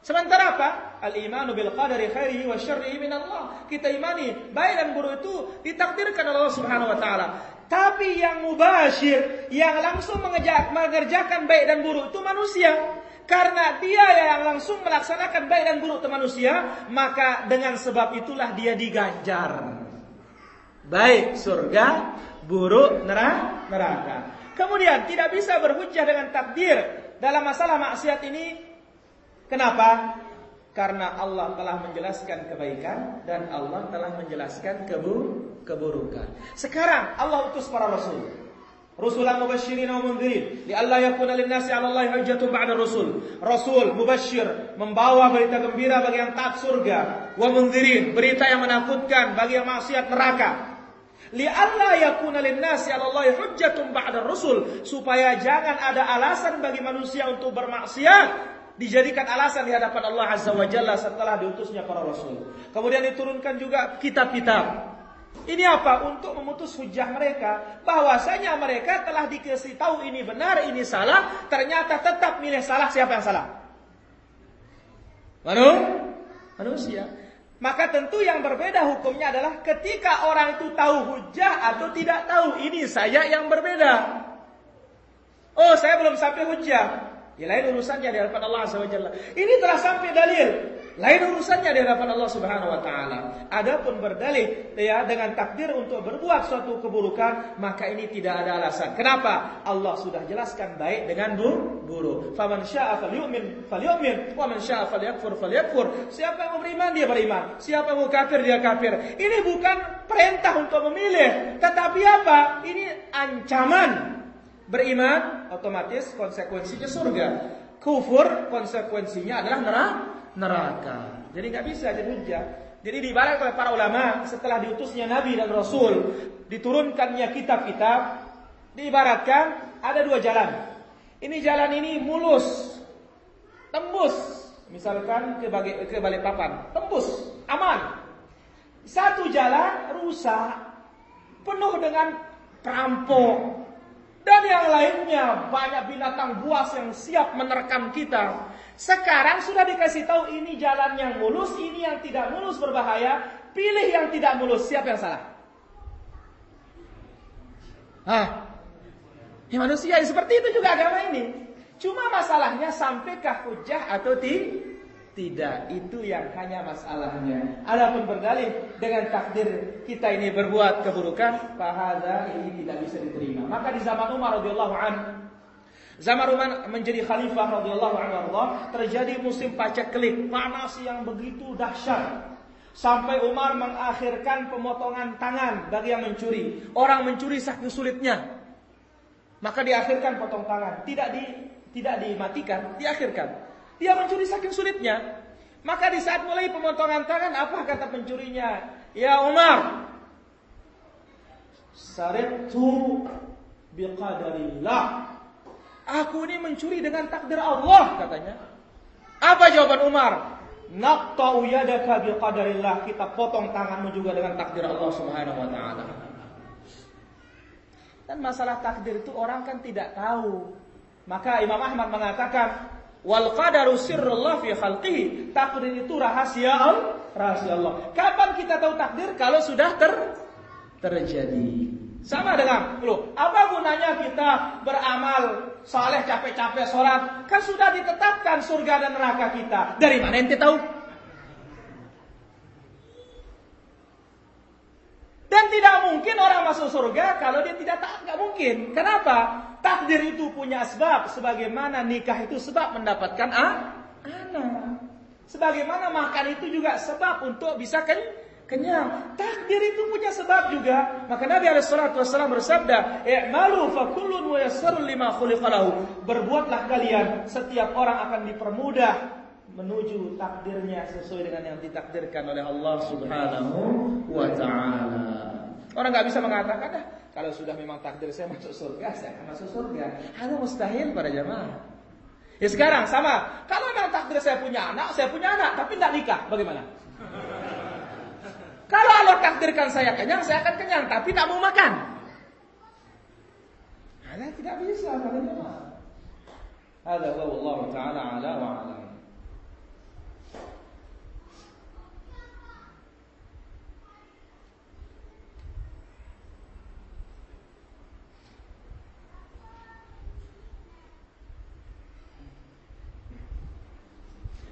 [SPEAKER 1] Sementara apa? Al-imanu bil qadari khairihi wa syarrihi min Allah. Kita imani baik dan buruk itu ditakdirkan oleh Allah Subhanahu wa taala. Tapi yang mubashir, yang langsung mengerjakan baik dan buruk itu manusia. Karena dia yang langsung melaksanakan baik dan buruk manusia, maka dengan sebab itulah dia diganjar. Baik surga, buruk neraka. Kemudian tidak bisa berhujjah dengan takdir dalam masalah maksiat ini Kenapa? Karena Allah telah menjelaskan kebaikan dan Allah telah menjelaskan kebu keburukan. Sekarang Allah utus para rasul. Wa mundhirin li alla yakuna lin-nasi 'ala Allah hujjatun ba'da rasul. Rasul mubasyir membawa berita gembira bagi yang taat surga, wa mundhirin berita yang menakutkan bagi yang maksiat neraka. Li alla yakuna lin-nasi 'ala Allah hujjatun ba'da rasul supaya jangan ada alasan bagi manusia untuk bermaksiat dijadikan alasan di hadapan Allah Azza wa Jalla setelah diutusnya para rasul. Kemudian diturunkan juga kitab-kitab. Ini apa? Untuk memutus hujah mereka bahwasanya mereka telah dikasih tahu ini benar, ini salah, ternyata tetap milih salah. Siapa yang salah? Manu? Manusia. Maka tentu yang berbeda hukumnya adalah ketika orang itu tahu hujah atau tidak tahu. Ini saya yang berbeda. Oh, saya belum sampai hujah. Ya lain urusannya di hadapan Allah SWT. Ini telah sampai dalil. Lain urusannya di hadapan Allah Subhanahu wa taala. Adapun berdalih ya dengan takdir untuk berbuat suatu keburukan, maka ini tidak ada alasan. Kenapa? Allah sudah jelaskan baik dengan buruk. buruk. Faman syaa'a falyu'min falyu'min wa man syaa'a falyakfur falyakfur. Siapa yang beriman dia beriman, siapa yang kafir dia kafir. Ini bukan perintah untuk memilih, tetapi apa? Ini ancaman Beriman otomatis konsekuensinya surga. Kufur konsekuensinya adalah neraka. Jadi nggak bisa jadi hujah. Jadi diibaratkan oleh para ulama setelah diutusnya Nabi dan Rasul, diturunkannya kitab-kitab, diibaratkan ada dua jalan. Ini jalan ini mulus, tembus, misalkan ke bagi, ke Balikpapan, tembus, aman. Satu jalan rusak, penuh dengan perampok, dan yang lainnya banyak binatang buas yang siap menerkam kita. Sekarang sudah dikasih tahu ini jalan yang mulus, ini yang tidak mulus berbahaya. Pilih yang tidak mulus, siapa yang salah? Ah, ya manusia seperti itu juga agama ini. Cuma masalahnya sampaikah hujah atau ti? Tidak. Itu yang hanya masalahnya. Adapun berdalih dengan takdir kita ini berbuat keburukan, fahada ini tidak bisa diterima. Maka di zaman Umar radhiyallahu anhu Zaman Umar menjadi khalifah radhiyallahu anhu terjadi musim paceklik, panas yang begitu dahsyat. Sampai Umar mengakhirkan pemotongan tangan bagi yang mencuri. Orang mencuri saking sulitnya. Maka diakhirkan potong tangan, tidak di tidak dimatikan, diakhirkan. Dia mencuri saking sulitnya. Maka di saat mulai pemotongan tangan, apa kata pencurinya? Ya Umar, saritu biqadarillah. Aku ini mencuri dengan takdir Allah katanya. Apa jawaban Umar? Naqta'u yadaka biqadarillah. Kita potong tanganmu juga dengan takdir Allah Subhanahu wa taala. Dan masalah takdir itu orang kan tidak tahu. Maka Imam Ahmad mengatakan, wal qadaru sirrullah fi khalqihi. Takdir itu rahasia Allah, rahasia Allah. Kapan kita tahu takdir kalau sudah ter terjadi? Sama dengan, loh, apa gunanya kita beramal saleh capek-capek sholat? Kan sudah ditetapkan surga dan neraka kita. Dari mana ente tahu? Dan tidak mungkin orang masuk surga kalau dia tidak taat, nggak mungkin. Kenapa? Takdir itu punya sebab, sebagaimana nikah itu sebab mendapatkan anak. Sebagaimana makan itu juga sebab untuk bisa ken kenyang. Takdir itu punya sebab juga. Maka Nabi wassalam bersabda, "I'malu fa kullun muyassar lima khuliqalahu." Berbuatlah kalian, setiap orang akan dipermudah menuju takdirnya sesuai dengan yang ditakdirkan oleh Allah Subhanahu wa taala. Orang nggak bisa mengatakan, "Ah, kalau sudah memang takdir saya masuk surga, saya akan masuk surga." Hal mustahil pada jamaah. Ya sekarang sama. Kalau memang takdir saya punya anak, saya punya anak, tapi tidak nikah, bagaimana? <laughs> Kalau Allah takdirkan saya kenyang, saya akan kenyang, tapi tak mau makan. Ada tidak bisa jemaah. Ada Allah Taala ala wa alam.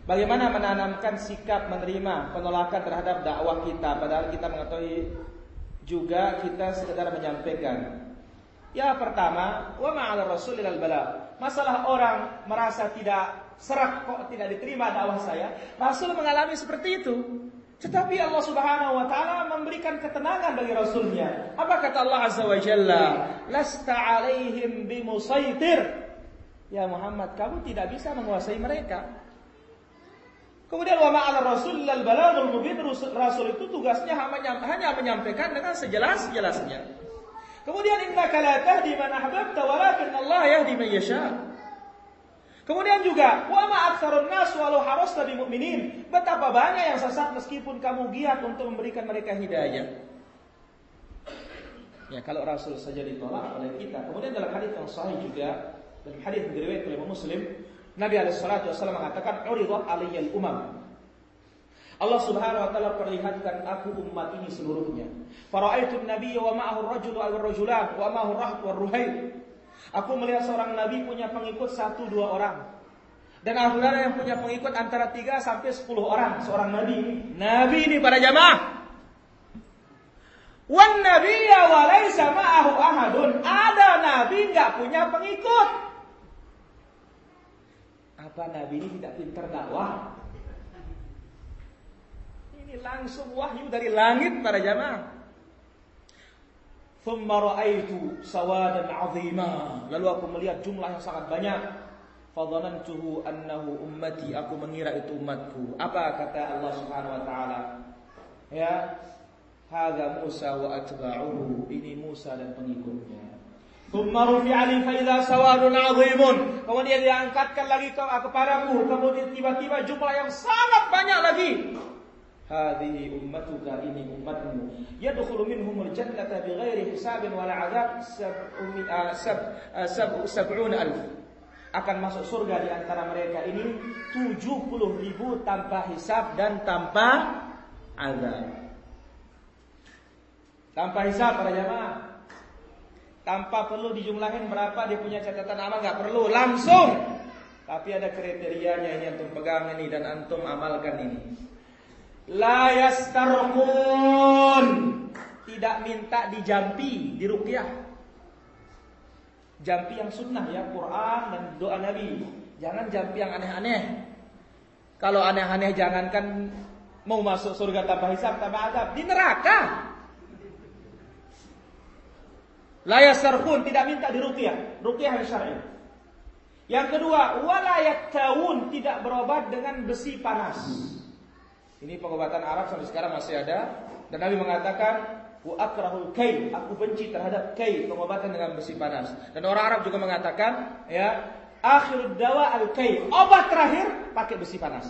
[SPEAKER 1] Bagaimana menanamkan sikap menerima penolakan terhadap dakwah kita padahal kita mengetahui juga kita sekedar menyampaikan. Ya pertama, wa ma'al rasulil bala. Masalah orang merasa tidak serak kok tidak diterima dakwah saya, Rasul mengalami seperti itu. Tetapi Allah Subhanahu wa taala memberikan ketenangan bagi rasulnya. Apa kata Allah Azza wa Jalla? Lasta 'alaihim bimusaitir. Ya Muhammad, kamu tidak bisa menguasai mereka. Kemudian wa ma'al rasul lal balagul mubin rasul itu tugasnya hanya menyampaikan dengan sejelas-jelasnya. Kemudian innaka la tahdi man ahbabta walakin Allah yahdi man yasha. Kemudian juga wa ma aktsarun nas walau harasta bi mu'minin. Betapa banyak yang sesat meskipun kamu giat untuk memberikan mereka hidayah. Ya kalau Rasul saja ditolak oleh kita. Kemudian dalam hadis yang sahih juga dalam hadis diriwayatkan oleh Muslim Nabi alaihissalatu wassalam mengatakan uridat alayyal umam. Allah Subhanahu wa taala perlihatkan aku umat ini seluruhnya. Fara'aitu an-nabiy wa ma'ahu ar-rajul aw ar-rajulan wa ma'ahu ar-rahb wa ar Aku melihat seorang nabi punya pengikut satu dua orang. Dan ada yang punya pengikut antara tiga sampai sepuluh orang seorang nabi ini. Nabi ini para jamaah. Wan nabiyya wa laisa ma'ahu ahadun. Ada nabi enggak punya pengikut. Apa Nabi ini tidak pintar dakwah? Ini langsung wahyu dari langit para jamaah. Thumma ra'aitu sawadan 'azima. Lalu aku melihat jumlah yang sangat banyak. Fadhanantuhu annahu ummati. Aku mengira itu umatku. Apa kata Allah Subhanahu wa taala? Ya, hadza Musa wa atba'uhu. Ini Musa dan pengikutnya. Thumma rufi'a li fa idza sawadun 'azimun. Kemudian diangkatkan lagi ke kepadaku. Kemudian tiba-tiba jumlah yang sangat banyak lagi. Hadhihi ummatuka ini umatmu. Yadkhulu minhumul jannata bighairi hisabin wala 'adzab sab'un alf. Akan masuk surga di antara mereka ini 70 ribu tanpa hisab dan tanpa azab. Tanpa hisab para jamaah. Tanpa perlu dijumlahin berapa dia punya catatan amal nggak perlu, langsung. Tapi ada kriterianya ini antum pegang ini dan antum amalkan ini. La yastarqun. Tidak minta dijampi, diruqyah. Jampi yang sunnah ya, Quran dan doa Nabi. Jangan jampi yang aneh-aneh. Kalau aneh-aneh jangankan mau masuk surga tanpa hisab, tanpa adab, di neraka. Layak sarfun tidak minta diruqyah, ruqyah yang syar'i. Yang kedua, walayat tawun tidak berobat dengan besi panas. Ini pengobatan Arab sampai sekarang masih ada dan Nabi mengatakan akrahul kai, aku benci terhadap kai, pengobatan dengan besi panas. Dan orang Arab juga mengatakan ya, akhir dawa al kai, obat terakhir pakai besi panas.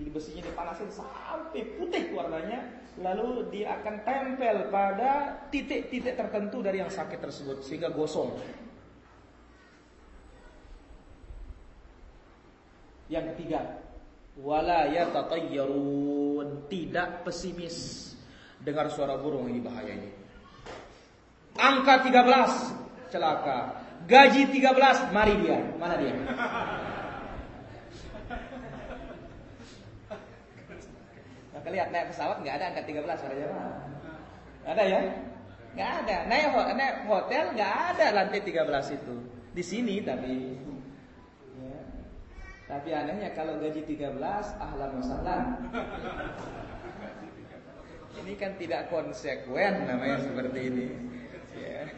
[SPEAKER 1] Jadi besinya dipanasin sampai putih warnanya, lalu dia akan tempel pada titik-titik tertentu dari yang sakit tersebut sehingga gosong. Yang ketiga, wala yatatayyarun, tidak pesimis. Dengar suara burung ini bahaya ini. Angka 13 celaka. Gaji 13 mari dia. Mana dia? Maka lihat naik pesawat nggak ada angka 13 para jemaah. Ada ya? Nggak ada. Naik, naik hotel nggak ada lantai 13 itu. Di sini tapi. Ya. Tapi anehnya kalau gaji 13 ahlan wasahlan. Ini kan tidak konsekuen namanya seperti ini. Ya.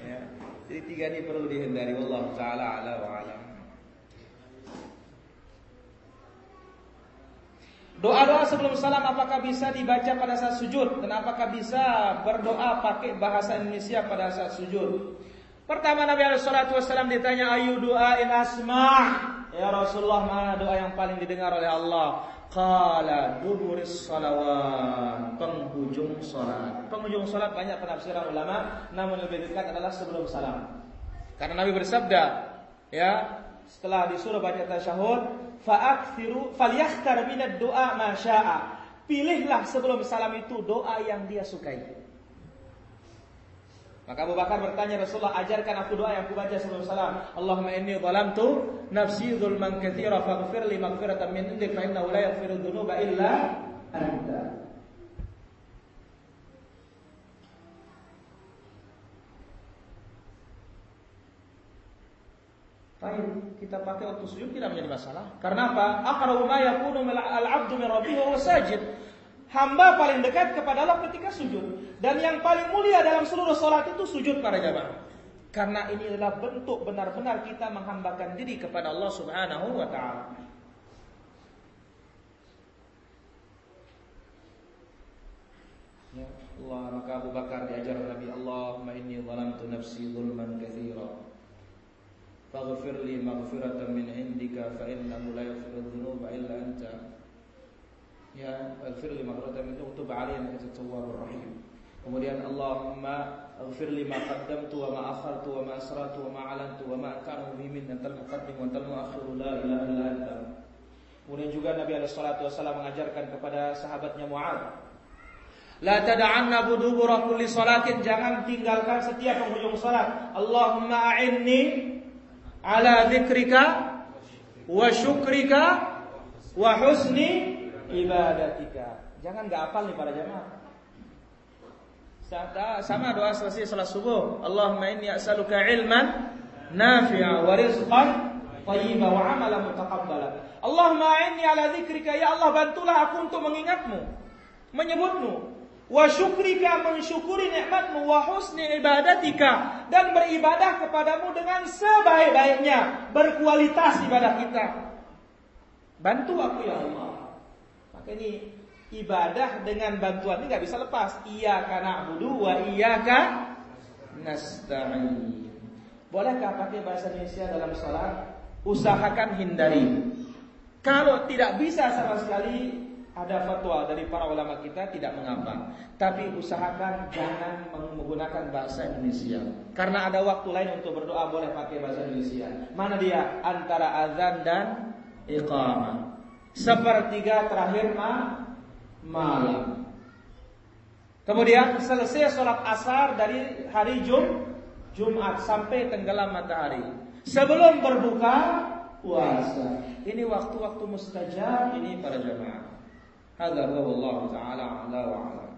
[SPEAKER 1] Ya. Jadi tiga ini perlu dihindari Allah taala ala wa alam. Doa-doa sebelum salam apakah bisa dibaca pada saat sujud dan apakah bisa berdoa pakai bahasa Indonesia pada saat sujud? Pertama Nabi alaihi wasallam ditanya ayu doa in asma' Ya Rasulullah mana doa yang paling didengar oleh Allah? Qala duburis salawat penghujung salat. Penghujung salat banyak penafsiran ulama, namun lebih dekat adalah sebelum salam. Karena Nabi bersabda, ya, setelah disuruh baca tasyahud, fa'akthiru falyakhtar minad doa ma syaa. Pilihlah sebelum salam itu doa yang dia sukai. Maka Abu Bakar bertanya Rasulullah ajarkan aku doa yang aku baca sebelum salam. Allahumma inni zalamtu nafsi zulman katsira faghfir li maghfiratan min indik fa innahu la yaghfiru dzunuba illa anta. Baik, kita pakai waktu sujud tidak menjadi masalah. Karena apa? Aqrabu ma yakunu al-'abdu min rabbih wa sajid. Hamba paling dekat kepada Allah ketika sujud. Dan yang paling mulia dalam seluruh sholat itu sujud para jamaah. Karena ini adalah bentuk benar-benar kita menghambakan diri kepada Allah Subhanahu wa taala. Ya Allah, maka Abu Bakar diajar Nabi Allah, "Ma inni zalamtu nafsi zulman katsira." Maghfiratan min indika fa innahu la yaghfiru dhunuba illa anta. Ya, faghfir li maghfiratan min indika tub alayna innaka tawwabur rahim. Kemudian aghfir li ma qaddamtu wa ma akhartu wa ma asrartu wa kanu bi min antal muqaddim wa antal muakhir la ilaha illa anta. Kemudian juga Nabi alaihi wasallam mengajarkan kepada sahabatnya Muad La tada'anna budubura kulli salatin jangan tinggalkan setiap penghujung salat. Allahumma a'inni ala dzikrika wa syukrika wa husni ibadatika. Jangan nggak hafal nih para jamaah. Sama doa selesai salat subuh. Allahumma inni as'aluka ilman nafi'a wa rizqan thayyiban wa amalan mutaqabbala. Allahumma inni ala dzikrika ya Allah bantulah aku untuk mengingatmu, menyebutmu, wa syukrika mensyukuri nikmatmu wa husni ibadatika dan beribadah kepadamu dengan sebaik-baiknya berkualitas ibadah kita bantu aku ya Allah maka ini ibadah dengan bantuan ini nggak bisa lepas. Iya karena budu wa iya kan nasta'in. Bolehkah pakai bahasa Indonesia dalam sholat? Usahakan hindari. Kalau tidak bisa sama sekali, ada fatwa dari para ulama kita tidak mengapa. Tapi usahakan jangan menggunakan bahasa Indonesia. Karena ada waktu lain untuk berdoa boleh pakai bahasa Indonesia. Mana dia? Antara azan dan iqamah. Sepertiga terakhir ma malam. Kemudian selesai sholat asar dari hari Jum, Jumat sampai tenggelam matahari. Sebelum berbuka puasa. Ini waktu-waktu mustajab ini para jemaah. هذا هو الله تعالى أعلى وأعلم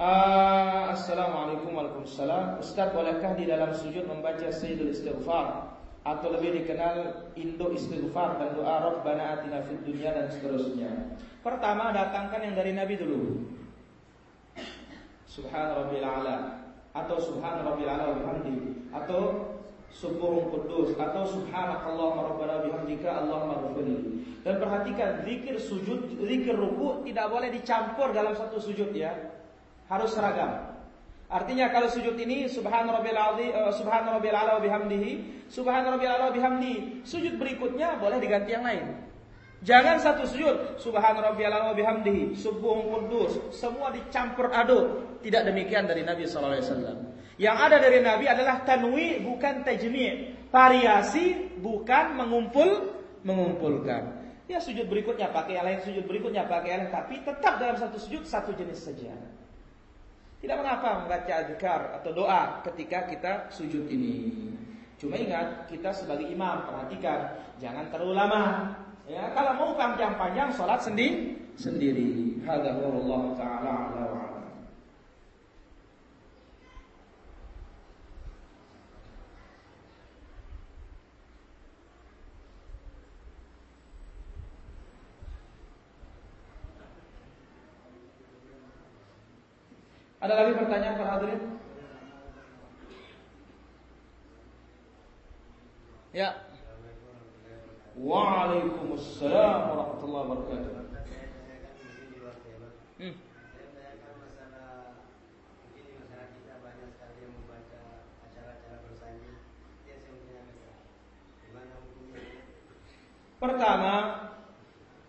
[SPEAKER 1] Uh, Assalamualaikum warahmatullahi Ustaz bolehkah di dalam sujud membaca Sayyidul Istighfar Atau lebih dikenal Indo Istighfar dan doa Rabbana atina fid dunya dan seterusnya Pertama datangkan yang dari Nabi dulu Subhan Rabbil Ala atau Subhan Rabbil Ala bihamdi atau Subuhun Kudus atau Subhanakallahumma Rabbana bihamdika Allahumma ghafirli. Dan perhatikan zikir sujud, zikir ruku tidak boleh dicampur dalam satu sujud ya. Harus seragam. Artinya kalau sujud ini subhan rabbil azim uh, subhan rabbil ala bihamdihi, ala bihamdi. Sujud berikutnya boleh diganti yang lain. Jangan satu sujud subhan rabbiyal wa bihamdihi, subuhun kudus, semua dicampur aduk. Tidak demikian dari Nabi sallallahu alaihi wasallam. Yang ada dari Nabi adalah tanwi bukan tajmi', variasi bukan mengumpul mengumpulkan. Ya sujud berikutnya pakai yang lain, sujud berikutnya pakai yang lain, tapi tetap dalam satu sujud satu jenis saja. Tidak mengapa membaca azkar atau doa ketika kita sujud ini. Cuma ingat, kita sebagai imam perhatikan jangan terlalu lama. Ya, kalau mau panjang-panjang sholat sendiri sendiri. Hadza Allah taala ala wa ala. Ada lagi pertanyaan para hadirin? Ya. Waalaikumsalam warahmatullahi wabarakatuh. Hmm. Pertama,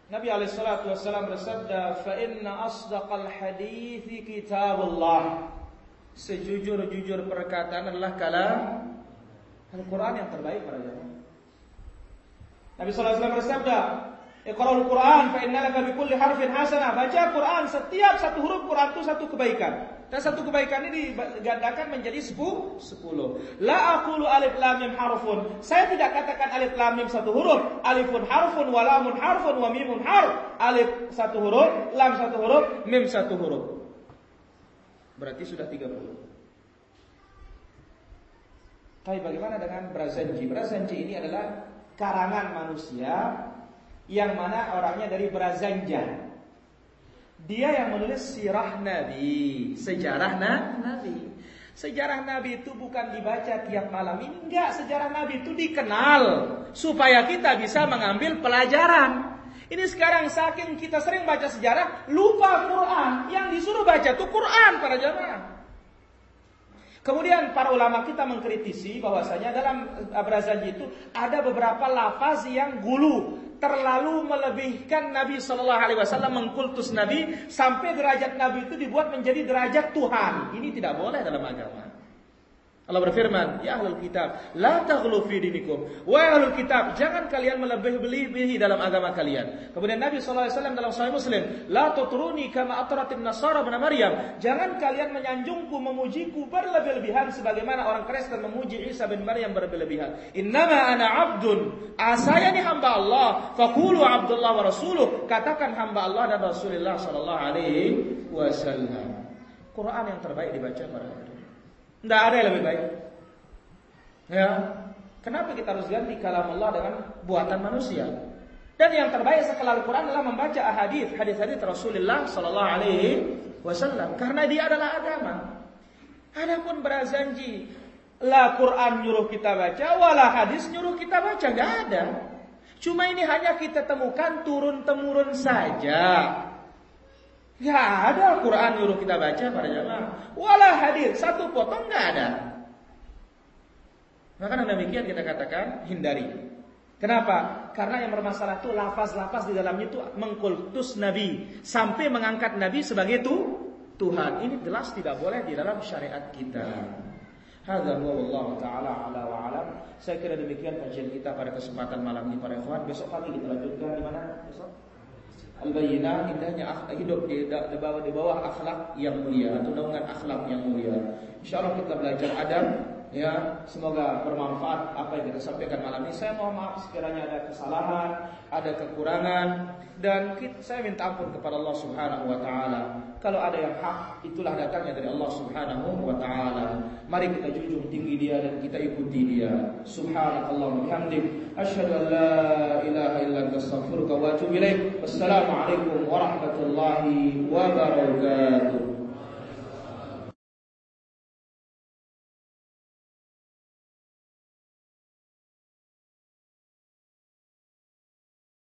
[SPEAKER 1] Nabi alaihi wasallam bersabda, "Fa inna asdaqal hadithi kitabullah." Sejujur-jujur perkataan adalah kalam Al-Quran yang terbaik para jemaah. Nabi SAW bersabda, Iqra'ul Quran fa innalaka bikulli harfin hasanah. Baca Quran, setiap satu huruf Quran itu satu kebaikan. Dan satu kebaikan ini digandakan menjadi sepuluh. sepuluh. La aqulu alif lam mim harfun. Saya tidak katakan alif lam mim satu huruf. Alifun harfun wa lamun harfun wa mimun harf. Alif satu huruf, lam satu huruf, mim satu huruf. Berarti sudah tiga puluh. Tapi bagaimana dengan Brazanji? Brazanji ini adalah karangan manusia yang mana orangnya dari Brazanja. Dia yang menulis sirah Nabi, sejarah Nabi. Sejarah Nabi itu bukan dibaca tiap malam ini, enggak. Sejarah Nabi itu dikenal supaya kita bisa mengambil pelajaran. Ini sekarang saking kita sering baca sejarah, lupa Quran. Yang disuruh baca itu Quran para jamaah. Kemudian para ulama kita mengkritisi bahwasanya dalam Abrazanji itu ada beberapa lafaz yang gulu, terlalu melebihkan Nabi Shallallahu Alaihi Wasallam mengkultus Nabi sampai derajat Nabi itu dibuat menjadi derajat Tuhan. Ini tidak boleh dalam agama. Allah berfirman, "Ya ahlul kitab, la taghlu fi dinikum." Wa ahlul kitab, jangan kalian melebih-lebihi dalam agama kalian. Kemudian Nabi SAW dalam Sahih Muslim, "La tutruni kama atratin nasara bin Maryam." Jangan kalian menyanjungku, memujiku berlebih-lebihan sebagaimana orang Kristen memuji Isa bin Maryam berlebih-lebihan. Innama ana abdun. Asaya ini hamba Allah. Faqulu Abdullah wa rasuluh. Katakan hamba Allah dan Rasulullah wasallam. Quran yang terbaik dibaca para tidak ada yang lebih baik. Ya. Kenapa kita harus ganti kalam Allah dengan buatan manusia? Dan yang terbaik setelah Al-Quran adalah membaca hadis hadis hadis Rasulullah Sallallahu Alaihi Wasallam karena dia adalah agama. Adapun berazanji la Quran nyuruh kita baca, wala hadis nyuruh kita baca, nggak ada. Cuma ini hanya kita temukan turun temurun saja. Nggak ada Quran nyuruh kita baca pada jamaah. Wala hadis satu potong nggak ada. Maka demikian kita katakan hindari. Kenapa? Karena yang bermasalah itu lafaz-lafaz di dalamnya itu mengkultus Nabi sampai mengangkat Nabi sebagai itu Tuhan. Ini jelas tidak boleh di dalam syariat kita. Hadza huwa taala ala wa alam. Saya kira demikian kajian kita pada kesempatan malam ini para ikhwan. Besok pagi kita lanjutkan di mana? Besok Al-Bayyinah indahnya hidup di, di bawah di bawah akhlak yang mulia atau naungan akhlak yang mulia. Insyaallah kita belajar adab Ya, semoga bermanfaat apa yang kita sampaikan malam ini. Saya mohon maaf sekiranya ada kesalahan, ada kekurangan dan saya minta ampun kepada Allah Subhanahu wa taala. Kalau ada yang hak, itulah datangnya dari Allah Subhanahu wa taala. Mari kita junjung tinggi dia dan kita ikuti dia. Subhanallah wa bihamdik, asyhadu an la ilaha illa anta astaghfiruka wa atubu ilaik. Wassalamualaikum warahmatullahi wabarakatuh.